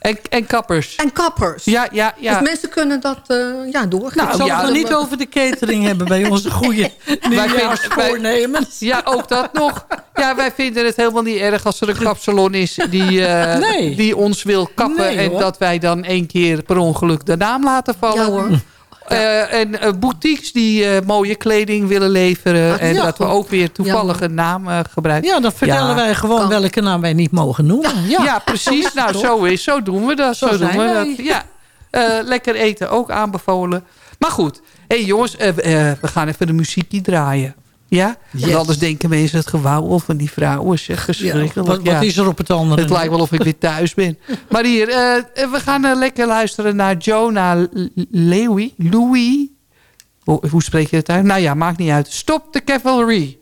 en, en kappers. En kappers. Ja, ja, ja. Dus mensen kunnen dat eh, ja, doorgeven. Nou, Ik zal ja, het nog niet over de catering hebben bij onze goede nieuwjaarsvoornemens. Ja, ook dat nog. Ja, wij vinden het helemaal niet erg als er een kapsalon is die, eh, Nee. die ons wil kappen. Nee, en dat wij dan één keer per ongeluk de naam laten vallen. Ja hoor. Eh, en eh, boutiques die eh, mooie kleding willen leveren. Ah, en dat we ook weer toevallig Ja, een naam gebruiken. Ja, dan vertellen wij gewoon Kan. welke naam wij niet mogen noemen. Ja, precies. Nou, zo, is, zo doen we dat. Zo, Zo doen we wij. dat. Ja. Lekker eten ook aanbevolen. Maar goed. Hé hey, jongens, we gaan even de muziekje draaien. Ja? Want Yes. anders denken mensen het gewauwel van die vrouwen. Zeg, Ja, wat, wat Ja. is er op het andere? Het lijkt wel of ik weer thuis ben. Maar hier, eh, eh, we gaan eh, lekker luisteren naar Jonah L- Louis. Louis. Hoe, hoe spreek je het uit? Nou ja, maakt niet uit. Stop the Cavalry.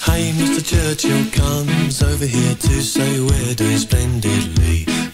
Hey, Mr. Churchill comes over here to say we're doing splendidly.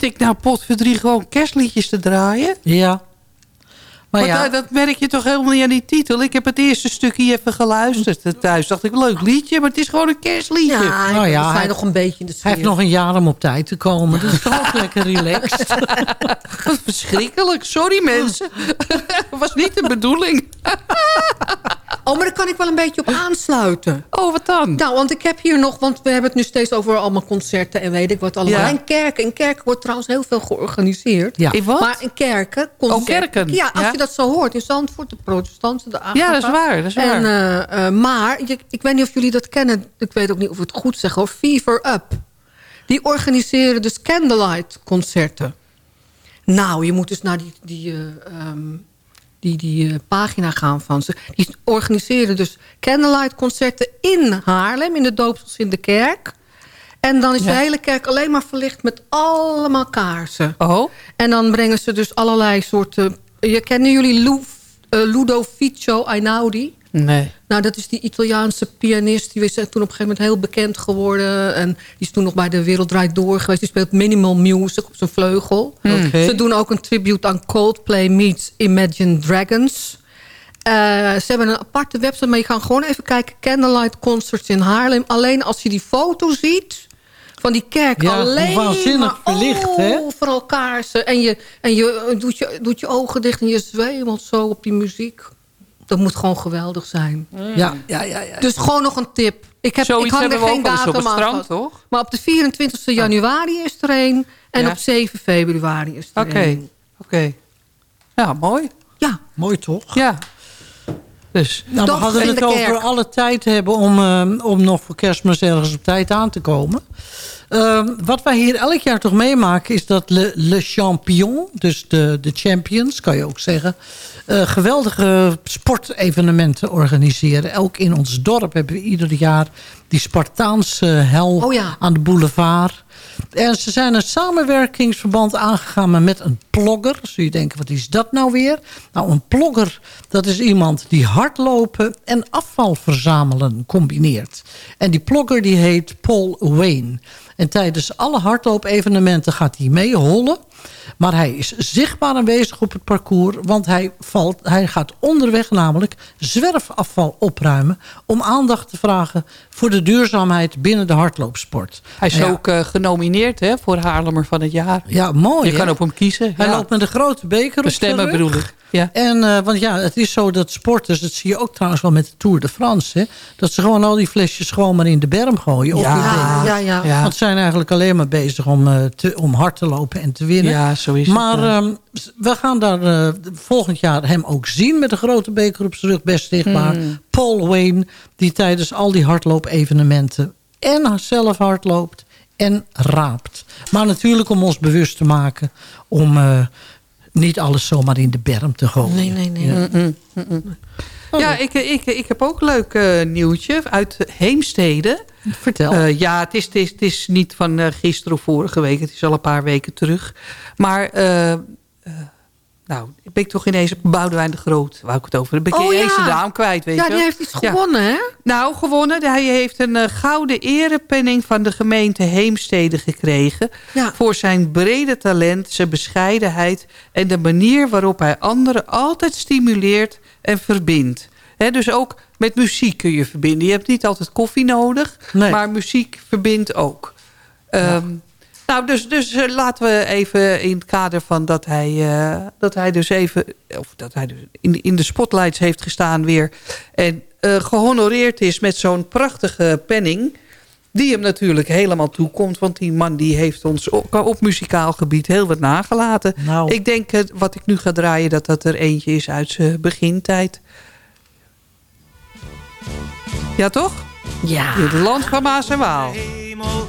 Zit ik nou potverdrie gewoon kerstliedjes te draaien? Ja. Maar Maar ja, dat, dat merk je toch helemaal niet aan die titel. Ik heb het eerste stukje even geluisterd thuis. Dacht ik, leuk liedje, maar het is gewoon een kerstliedje. Ja, Nou ja, hij- nog een beetje in de sfeer. hij heeft nog een jaar om op tijd te komen. Dat is toch ook lekker relaxed. Verschrikkelijk. Sorry mensen. Dat was niet de bedoeling. Oh, maar daar kan ik wel een beetje op aansluiten. Oh, wat dan? Nou, want ik heb hier nog... Want we hebben het nu steeds over allemaal concerten en weet ik wat allemaal. Ja. En kerken. In kerken wordt trouwens heel veel georganiseerd. Ja. In wat? Maar in kerken... concerten- Oh, kerken. Ja, als Ja. je dat zo hoort. In Zandvoort, de protestanten, de ja, dat is waar. Dat is waar. En, eh, eh, maar, ik weet niet of jullie dat kennen. Ik weet ook niet of ik het goed zeg hoor. Fever Up. Die organiseren dus candlelight concerten. Nou, je moet dus naar die, die, eh, ehm, die, die eh, pagina gaan van ze. Die organiseren dus candlelight concerten in Haarlem. In de doopsels in de kerk. En dan is de hele kerk alleen maar verlicht met allemaal kaarsen. oh, En dan brengen ze dus allerlei soorten... Je kennen jullie Lu, eh, Ludovico Einaudi? Nee. Nou, dat is die Italiaanse pianist. Die is toen op een gegeven moment heel bekend geworden. En die is toen nog bij De Wereld Draait Door geweest. Die speelt minimal music op zijn vleugel. Oké. Ze doen ook een tribute aan Coldplay meets Imagine Dragons. Eh, ze hebben een aparte website, maar je kan gewoon even kijken. Candlelight Concerts in Haarlem. Alleen als je die foto ziet van die kerk. Ja, alleen waanzinnig maar verlicht, hè? overal kaarsen. En je, en je, eh, doet je doet je ogen dicht en je zwemelt zo op die muziek. Dat moet gewoon geweldig zijn. ja, ja, ja, ja. Dus gewoon nog een tip. Ik, heb, ik hang er geen op datum het aan strand, vast. toch? Maar op de 24 januari is er een. En Ja. op 7 februari is er Oké, een. oké. Ja, mooi. Ja, Mooi toch? Ja. Dus, Nou, we hadden het over alle tijd hebben om, eh, om nog voor kerstmis ergens op tijd aan te komen. Ehm, wat wij hier elk jaar toch meemaken is dat Le, Le Champion, dus de, de champions kan je ook zeggen, eh, geweldige sportevenementen organiseren. Elk in ons dorp hebben we ieder jaar die Spartaanse hel Oh ja. aan de boulevard. En ze zijn een samenwerkingsverband aangegaan met een plogger. Zul je denken, wat is dat nou weer? Nou, een plogger, dat is iemand die hardlopen en afval verzamelen combineert. En die plogger die heet Paul Wayne. En tijdens alle hardloopevenementen gaat hij mee hollen. Maar hij is zichtbaar aanwezig op het parcours. Want hij, valt, hij gaat onderweg namelijk zwerfafval opruimen. Om aandacht te vragen voor de duurzaamheid binnen de hardloopsport. hij is ja, ook eh, genomineerd hè, voor Haarlemmer van het jaar. Ja, mooi. Je hè? kan op hem kiezen. Hij ja. loopt met een grote beker op rug. bedoel ik. Ja. En, eh, want ja, het is zo dat sporters, dat zie je ook trouwens wel met de Tour de France... Hè, dat ze gewoon al die flesjes gewoon maar in de berm gooien. Of Ja. de- ja, ja. ja. Ja. Want ze zijn eigenlijk alleen maar bezig om, eh, te, om hard te lopen en te winnen. Ja, zo is het, maar ehm, we gaan daar eh, volgend jaar hem ook zien... met een grote beker op zijn rug, best zichtbaar. Hmm. Paul Wayne, die tijdens al die hardloopevenementen... en zelf hardloopt en raapt. Maar natuurlijk om ons bewust te maken... om eh, niet alles zomaar in de berm te gooien. Nee, nee, nee. Ja, ik, ik, ik heb ook een leuk eh, nieuwtje uit Heemstede. Vertel. Eh, ja, het is, het, is, het is niet van eh, gisteren of vorige week. Het is al een paar weken terug. Maar, eh, eh, nou, ik ben toch ineens Boudewijn de Groot. Wou ik het over. Dan ben ik Oh, ineens ja. de naam kwijt, weet Ja, je die heeft iets Ja. gewonnen, hè? Nou, gewonnen. Hij heeft een eh, gouden erepenning van de gemeente Heemstede gekregen. Ja. Voor zijn brede talent, zijn bescheidenheid... en de manier waarop hij anderen altijd stimuleert en verbindt. Dus ook met muziek kun je verbinden. Je hebt niet altijd koffie nodig, Nee. maar muziek verbindt ook. Ehm, nou, dus, dus eh, laten we even in het kader van dat hij, eh, dat hij dus even... of dat hij dus in, in de spotlights heeft gestaan weer... en eh, gehonoreerd is met zo'n prachtige penning... die hem natuurlijk helemaal toekomt... want die man die heeft ons op, op muzikaal gebied heel wat nagelaten. Nou. Ik denk wat ik nu ga draaien... dat dat er eentje is uit zijn begintijd. Ja, toch? Ja. Het land van Maas en Waal. hemel,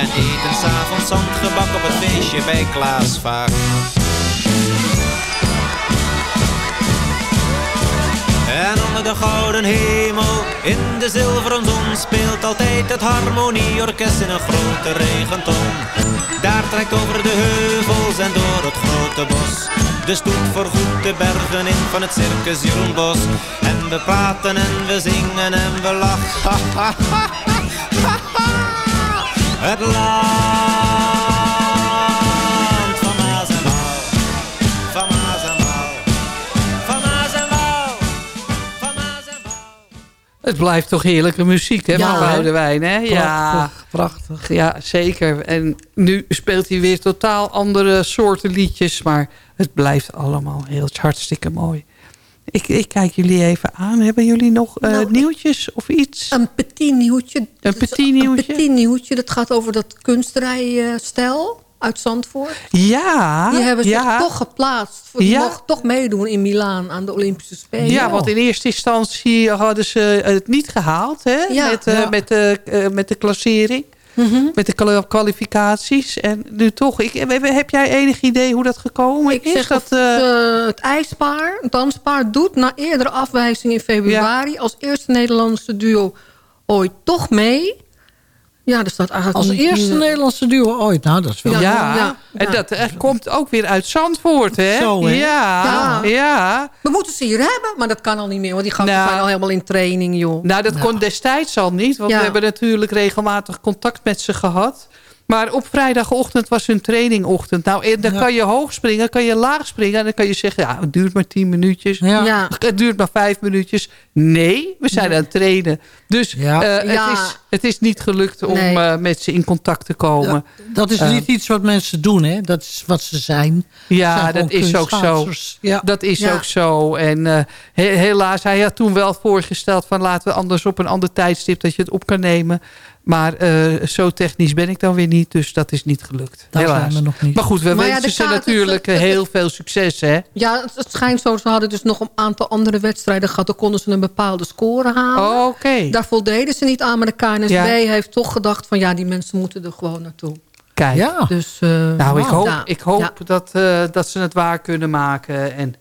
En eten s'avonds zandgebak op het feestje bij Klaas En onder de gouden hemel, in de zilveren zon Speelt altijd het harmonieorkest in een grote regenton. Daar trekt over de heuvels en door het grote bos De stoet voorgoed de bergen in van het circus En we praten en we zingen en we lachen Het land van Maas en Waal Van Maas en Waal Van Maas en Waal Van Maas en Waal Het blijft toch heerlijke muziek, hè, Ja? Boudewijn, hè? Ja, Prachtig, prachtig. ja, zeker. En nu speelt hij weer totaal andere soorten liedjes. Maar het blijft allemaal heel hartstikke mooi. Ik, ik kijk jullie even aan. Hebben jullie nog eh, Nou, nieuwtjes of iets? Een petit nieuwtje. Is petit nieuwtje? Een petit nieuwtje. Dat gaat over dat kunstrijstijl uit Zandvoort. ja, Die hebben ja. toch geplaatst. Voor, die Ja. toch meedoen in Milaan aan de Olympische Spelen. Ja, want in eerste instantie hadden ze het niet gehaald hè? Ja. met, Ja. met, de, eh, met de klassering. Met de kwali- kwalificaties. En nu toch, ik, heb jij enig idee hoe dat gekomen Ik is? zeg dat, dat eh, eh, het ijspaar, het danspaar, doet na eerdere afwijzing in februari... als eerste Nederlandse duo ooit toch mee. Ja, staat eigenlijk... Als eerste een- Nederlandse duo ooit. Nou, dat is wel... Ja, ja, ja, en dat er komt ook weer uit Zandvoort, hè? Zo, hè? Ja, ja. Ja. We moeten ze hier hebben, maar dat kan al niet meer. Want die gasten Nou. zijn al helemaal in training, joh. Nou, dat kon destijds al niet. Want Ja. we hebben natuurlijk regelmatig contact met ze gehad. Maar op vrijdagochtend was hun trainingochtend. Nou, en dan Ja. kan je hoog springen, kan je laag springen. En dan kan je zeggen, ja, het duurt maar tien minuutjes. Ja. Ja. Het duurt maar vijf minuutjes. Nee, we zijn aan het trainen. Dus Ja. eh, Ja. Het, is, het is niet gelukt om Nee. eh, met ze in contact te komen. Dat is Eh. niet iets wat mensen doen, hè. Dat is wat ze zijn. Ja, zijn dat is ook zo. Dat is Ja. ook zo. En eh, he- helaas, hij had toen wel voorgesteld... van laten we anders op een ander tijdstip dat je het op kan nemen. Maar eh, zo technisch ben ik dan weer niet. Dus dat is niet gelukt. Daar helaas. zijn we nog niet. Maar goed, we Maar ja, wensen ze natuurlijk eh, het- heel veel succes. Hè? Ja, het, het schijnt zo. Ze hadden dus nog een aantal andere wedstrijden gehad. Dan konden ze een bepaalde score halen. Oké. Daar voldeden ze niet aan. Maar de KNSB Ja. heeft toch gedacht van... ja, die mensen moeten er gewoon naartoe. Kijk. Ja. Dus, eh, Nou, ik hoop, ja. ik hoop Ja. dat, eh, dat ze het waar kunnen maken. En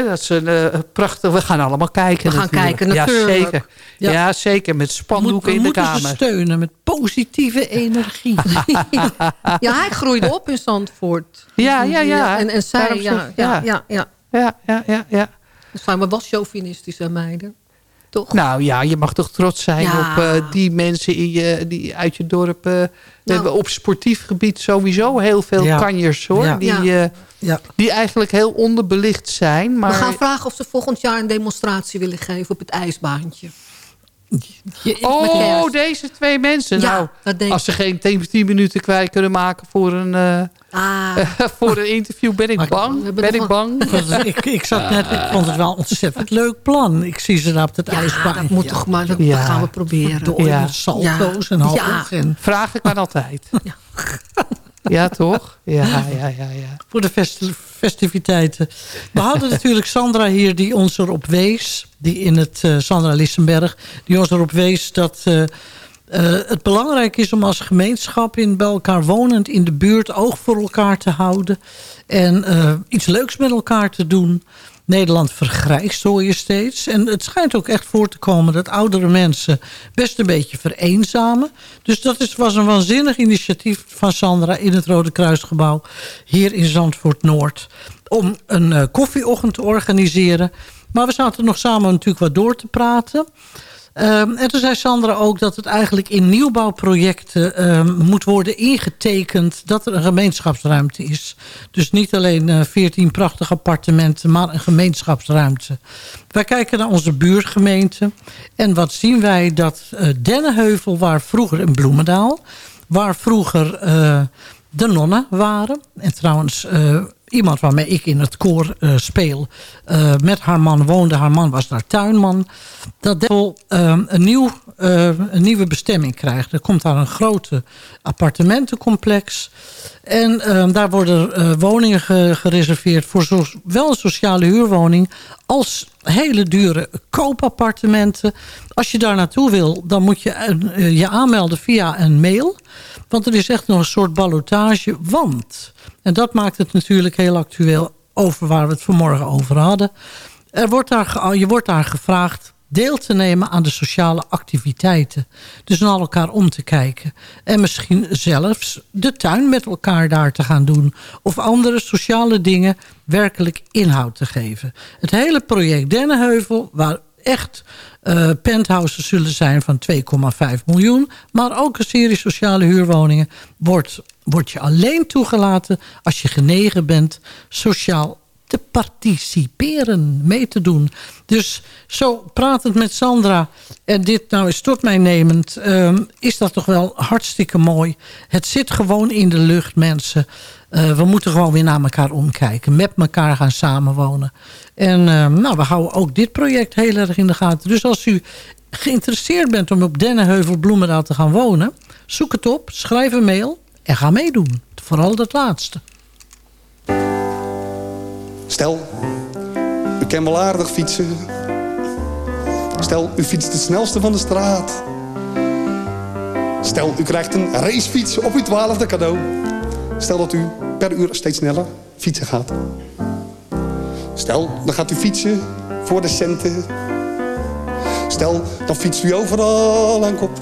dat ze eh, prachtig... We gaan allemaal kijken We gaan natuurlijk. kijken, natuurlijk. Ja, zeker. Ja. Ja. zeker. Met We spandoeken in de moeten ze kamer. steunen met positieve energie. ja, hij groeide op in Zandvoort. Ja, ja, ja. En, en zij, ja, ja, ja. ja, ja. Ja, ja, ja, ja. Dat zijn we wel chauvinistische meiden. Toch? Nou ja, je mag toch trots zijn Ja. op eh, die mensen in je, die uit je dorp... eh, we Nou. hebben op sportief gebied sowieso heel veel Ja. kanjers, hoor. Ja. Die, Ja. ja. die eigenlijk heel onderbelicht zijn. Maar We gaan vragen of ze volgend jaar een demonstratie willen geven op het ijsbaantje. Je, Oh, deze twee mensen. Ja, nou, dat denk als ze geen 10, 10 minuten kwijt kunnen maken voor een, eh, Ah, voor een interview, ben ik Maar bang. Ben ik bang. Ik, ik, ik zat net, ik vond het wel een ontzettend leuk plan. Ik zie ze daar op het ja, ijsbaan. dat moet toch maar, dat Ja. gaan we proberen. Door Ja. salto's en Ja. hoog. En Vragen kan altijd. Ja, toch? Ja, ja, ja, ja. voor de festi- festiviteiten. We hadden natuurlijk Sandra hier die ons erop wees. Die in het, eh, Sandra Lissenberg. Die ons erop wees dat eh, eh, het belangrijk is om als gemeenschap in, bij elkaar wonend in de buurt oog voor elkaar te houden. En iets leuks met elkaar te doen. Nederland vergrijst hoor je steeds. En het schijnt ook echt voor te komen dat oudere mensen best een beetje vereenzamen. Dus dat is, was een waanzinnig initiatief van Sandra in het Rode Kruisgebouw hier in Zandvoort Noord. Om een eh, koffieochtend te organiseren. Maar we zaten nog samen natuurlijk wat door te praten. Ehm, en toen zei Sandra ook dat het eigenlijk in nieuwbouwprojecten ehm, moet worden ingetekend dat er een gemeenschapsruimte is. Dus niet alleen eh 14 prachtige appartementen, maar een gemeenschapsruimte. Wij kijken naar onze buurgemeente en wat zien wij dat eh Dennenheuvel, waar vroeger in Bloemendaal, waar vroeger eh, de nonnen waren. En trouwens, iemand waarmee ik in het koor eh, speel, eh, met haar man woonde. Haar man was daar tuinman. Dat Devil eh, een, nieuw, eh, een nieuwe bestemming krijgt. Er komt daar een grote appartementencomplex. En eh, daar worden eh, woningen ge- gereserveerd voor zowel sociale huurwoning als hele dure koopappartementen. Als je daar naartoe wil, dan moet je eh, je aanmelden via een mail. Want er is echt nog een soort ballotage. Want, en dat maakt het natuurlijk heel actueel over waar we het vanmorgen over hadden. Er wordt daar, je wordt daar gevraagd deel te nemen aan de sociale activiteiten. Dus naar elkaar om te kijken. En misschien zelfs de tuin met elkaar daar te gaan doen. Of andere sociale dingen werkelijk inhoud te geven. Het hele project Dennenheuvel, waar echt eh penthouses zullen zijn van 2,5 miljoen. Maar ook een serie sociale huurwoningen wordt, wordt je alleen toegelaten als je genegen bent sociaal te participeren, mee te doen. Dus zo pratend met Sandra en dit nou is tot mij nemend... ehm, is dat toch wel hartstikke mooi. Het zit gewoon in de lucht, mensen. Eh, we moeten gewoon weer naar elkaar omkijken. Met elkaar gaan samenwonen. En ehm, nou, we houden ook dit project heel erg in de gaten. Dus als u geïnteresseerd bent om op Dennenheuvel Bloemendaal te gaan wonen... zoek het op, schrijf een mail en ga meedoen. Vooral dat laatste. Stel, u kan wel aardig fietsen. Stel, u fietst de snelste van de straat. Stel, u krijgt een racefiets op uw twaalfde cadeau. Stel dat u per uur steeds sneller fietsen gaat. Stel, dan gaat u fietsen voor de centen. Stel, dan fietst u overal aan kop.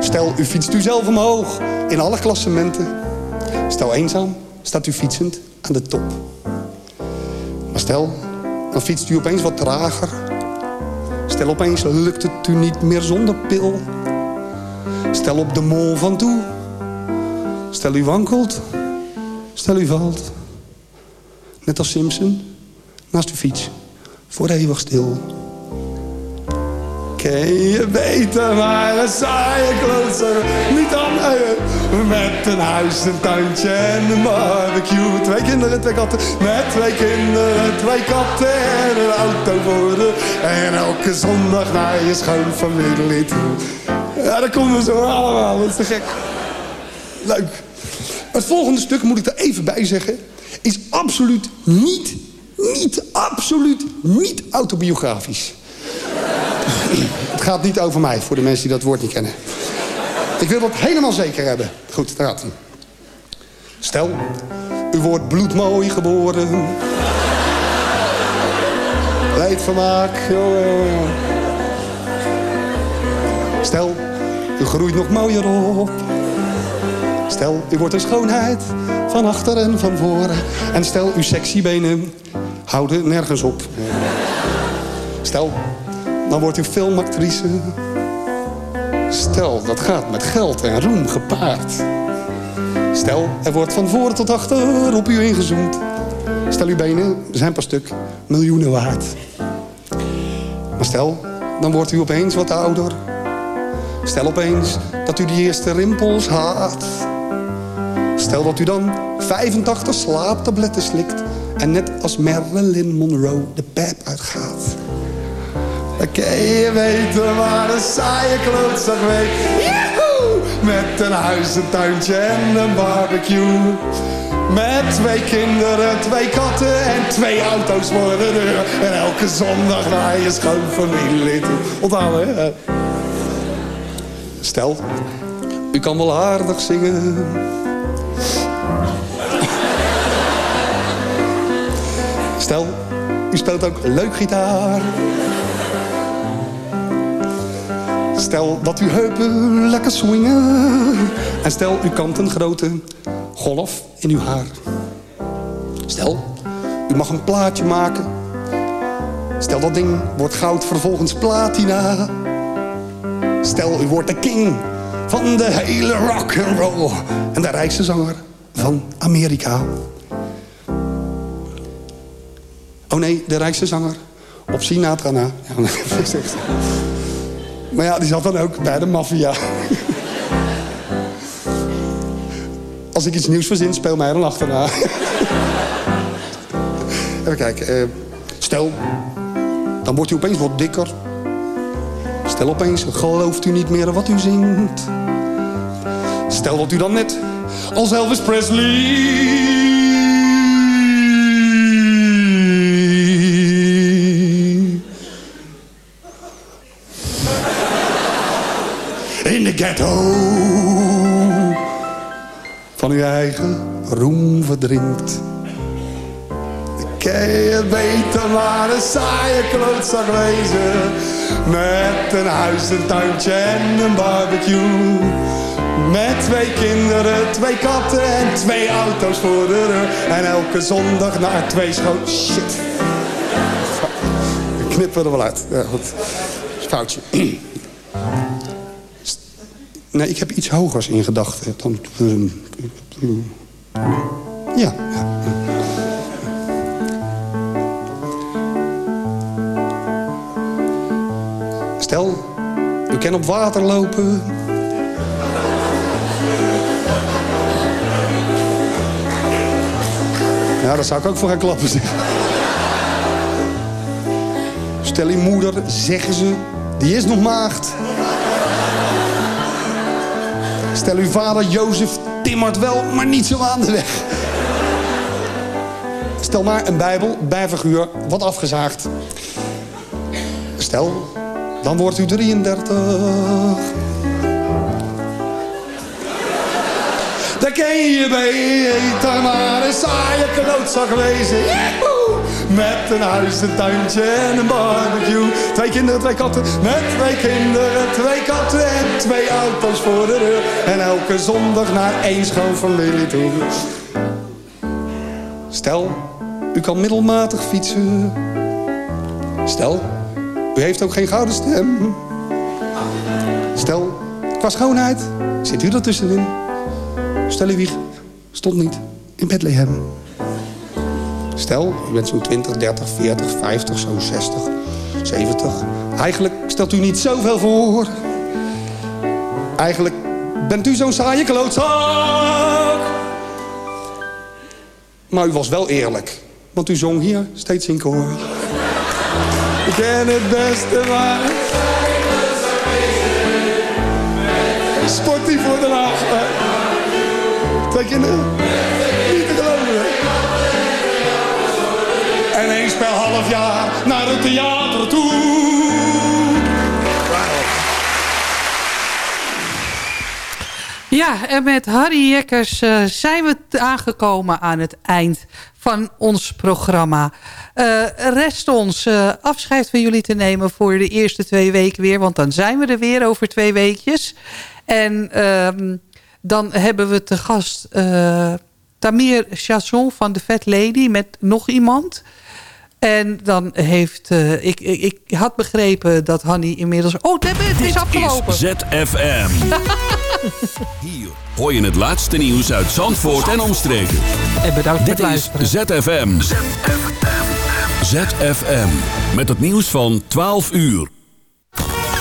Stel, u fietst u zelf omhoog in alle klassementen. Stel, eenzaam staat u fietsend aan de top. Maar stel, dan fietst u opeens wat trager. Stel, opeens lukt het u niet meer zonder pil. Stel op de mol van toe. Stel u wankelt. Stel u valt. Net als Simpson, naast uw fiets, voor eeuwig stil. Ken je beter maar een saaie klootzak niet aan uien. Met een huis, een tuintje en een barbecue. Twee kinderen, twee katten. Met twee kinderen, twee katten en een auto voor de. En elke zondag naar je schoonfamilie toe. Ja, dat komen we zo allemaal. Dat is te gek. Leuk. Het volgende stuk, moet ik er even bij zeggen... is absoluut niet, niet, absoluut niet autobiografisch. Het gaat niet over mij, voor de mensen die dat woord niet kennen. Ik wil dat helemaal zeker hebben. Goed, daar gaat. Stel, u wordt bloedmooi geboren. Jongen, jongen. Stel, u groeit nog mooier op. Stel, u wordt een schoonheid van achter en van voren. En stel, uw sexy benen houden nergens op. Stel, dan wordt u filmactrice. Stel, dat gaat met geld en roem gepaard. Stel, er wordt van voren tot achter op u ingezoomd. Stel, uw benen zijn per stuk miljoenen waard. Maar stel, dan wordt u opeens wat ouder. Stel opeens dat u die eerste rimpels haat. Stel dat u dan 85 slaaptabletten slikt... en net als Marilyn Monroe de pep uitgaat. Dan kun je weten waar een saaie klootzak weet. Joehoe! Met een huis, een tuintje en een barbecue. Met twee kinderen, twee katten en twee auto's voor de deur. En elke zondag naar je schoonfamilie toe. Onthouden, hè? Stel, u kan wel aardig zingen. Stel, u speelt ook leuk gitaar. Stel dat uw heupen lekker swingen. En stel, u kan een grote golf in uw haar. Stel, u mag een plaatje maken. Stel, dat ding wordt goud, vervolgens platina. Stel, u wordt de king van de hele rock and roll en de rijkste zanger van Amerika. Oh nee, de rijkste zanger op Sinatra na. Ja, nee, maar ja, die zat dan ook bij de maffia. Als ik iets nieuws verzin, speel mij dan achterna. Even kijken. eh, stel, dan wordt u opeens wat dikker. Stel opeens, gelooft u niet meer wat u zingt. Stel dat u dan net als Elvis Presley... ghetto van uw eigen roem verdrinkt. Kan je beter maar een saaie klootzak wezen. Met een huis, een tuintje en een barbecue. Met twee kinderen, twee katten en twee auto's voor de deur. En elke zondag naar twee schoon... Shit. Ik knip er wel uit. Ja, goed. Foutje. Nee, ik heb iets hogers in gedachten. Dan... Ja, ja. Stel, u kan op water lopen. Ja, daar zou ik ook voor gaan klappen. Stel uw moeder, zeggen ze, die is nog maagd. Stel uw vader, Jozef, timmert wel, maar niet zo aan de weg. Stel maar een bijbel, bijfiguur, wat afgezaagd. Stel, dan wordt u 33. Je beter maar een saaie klootzak wezen. Met een huis, een tuintje en een barbecue. Twee kinderen, twee katten. Met twee kinderen, twee katten en twee auto's voor de deur. En elke zondag naar één schoonfamilie toe. Stel, u kan middelmatig fietsen. Stel, u heeft ook geen gouden stem. Stel, qua schoonheid zit u er tussenin. Stel, uw wieg stond niet in Bethlehem. Stel, u bent zo'n 20, 30, 40, 50, zo'n 60, 70. Eigenlijk stelt u niet zoveel voor. Eigenlijk bent u zo'n saaie klootzak. Maar u was wel eerlijk. Want u zong hier steeds in koor. Ik ken het beste maar... Sport Twee kinderen. Niet te geloven. En eens per half jaar naar het theater toe. Ja, en met Harry Jekkers eh, zijn we aangekomen aan het eind van ons programma. Eh, rest ons eh, afscheid van jullie te nemen voor de eerste twee weken weer. Want dan zijn we er weer over twee weekjes. En ehm, dan hebben we te gast eh, Tamir Chasson van de Fat Lady met nog iemand. En dan heeft... eh, ik, ik, ik had begrepen dat Hanny inmiddels... Oh, het is afgelopen. is ZFM. Hier hoor je het laatste nieuws uit Zandvoort en omstreken. En bedankt voor Dit het. ZFM. ZFM. Met het nieuws van 12 uur.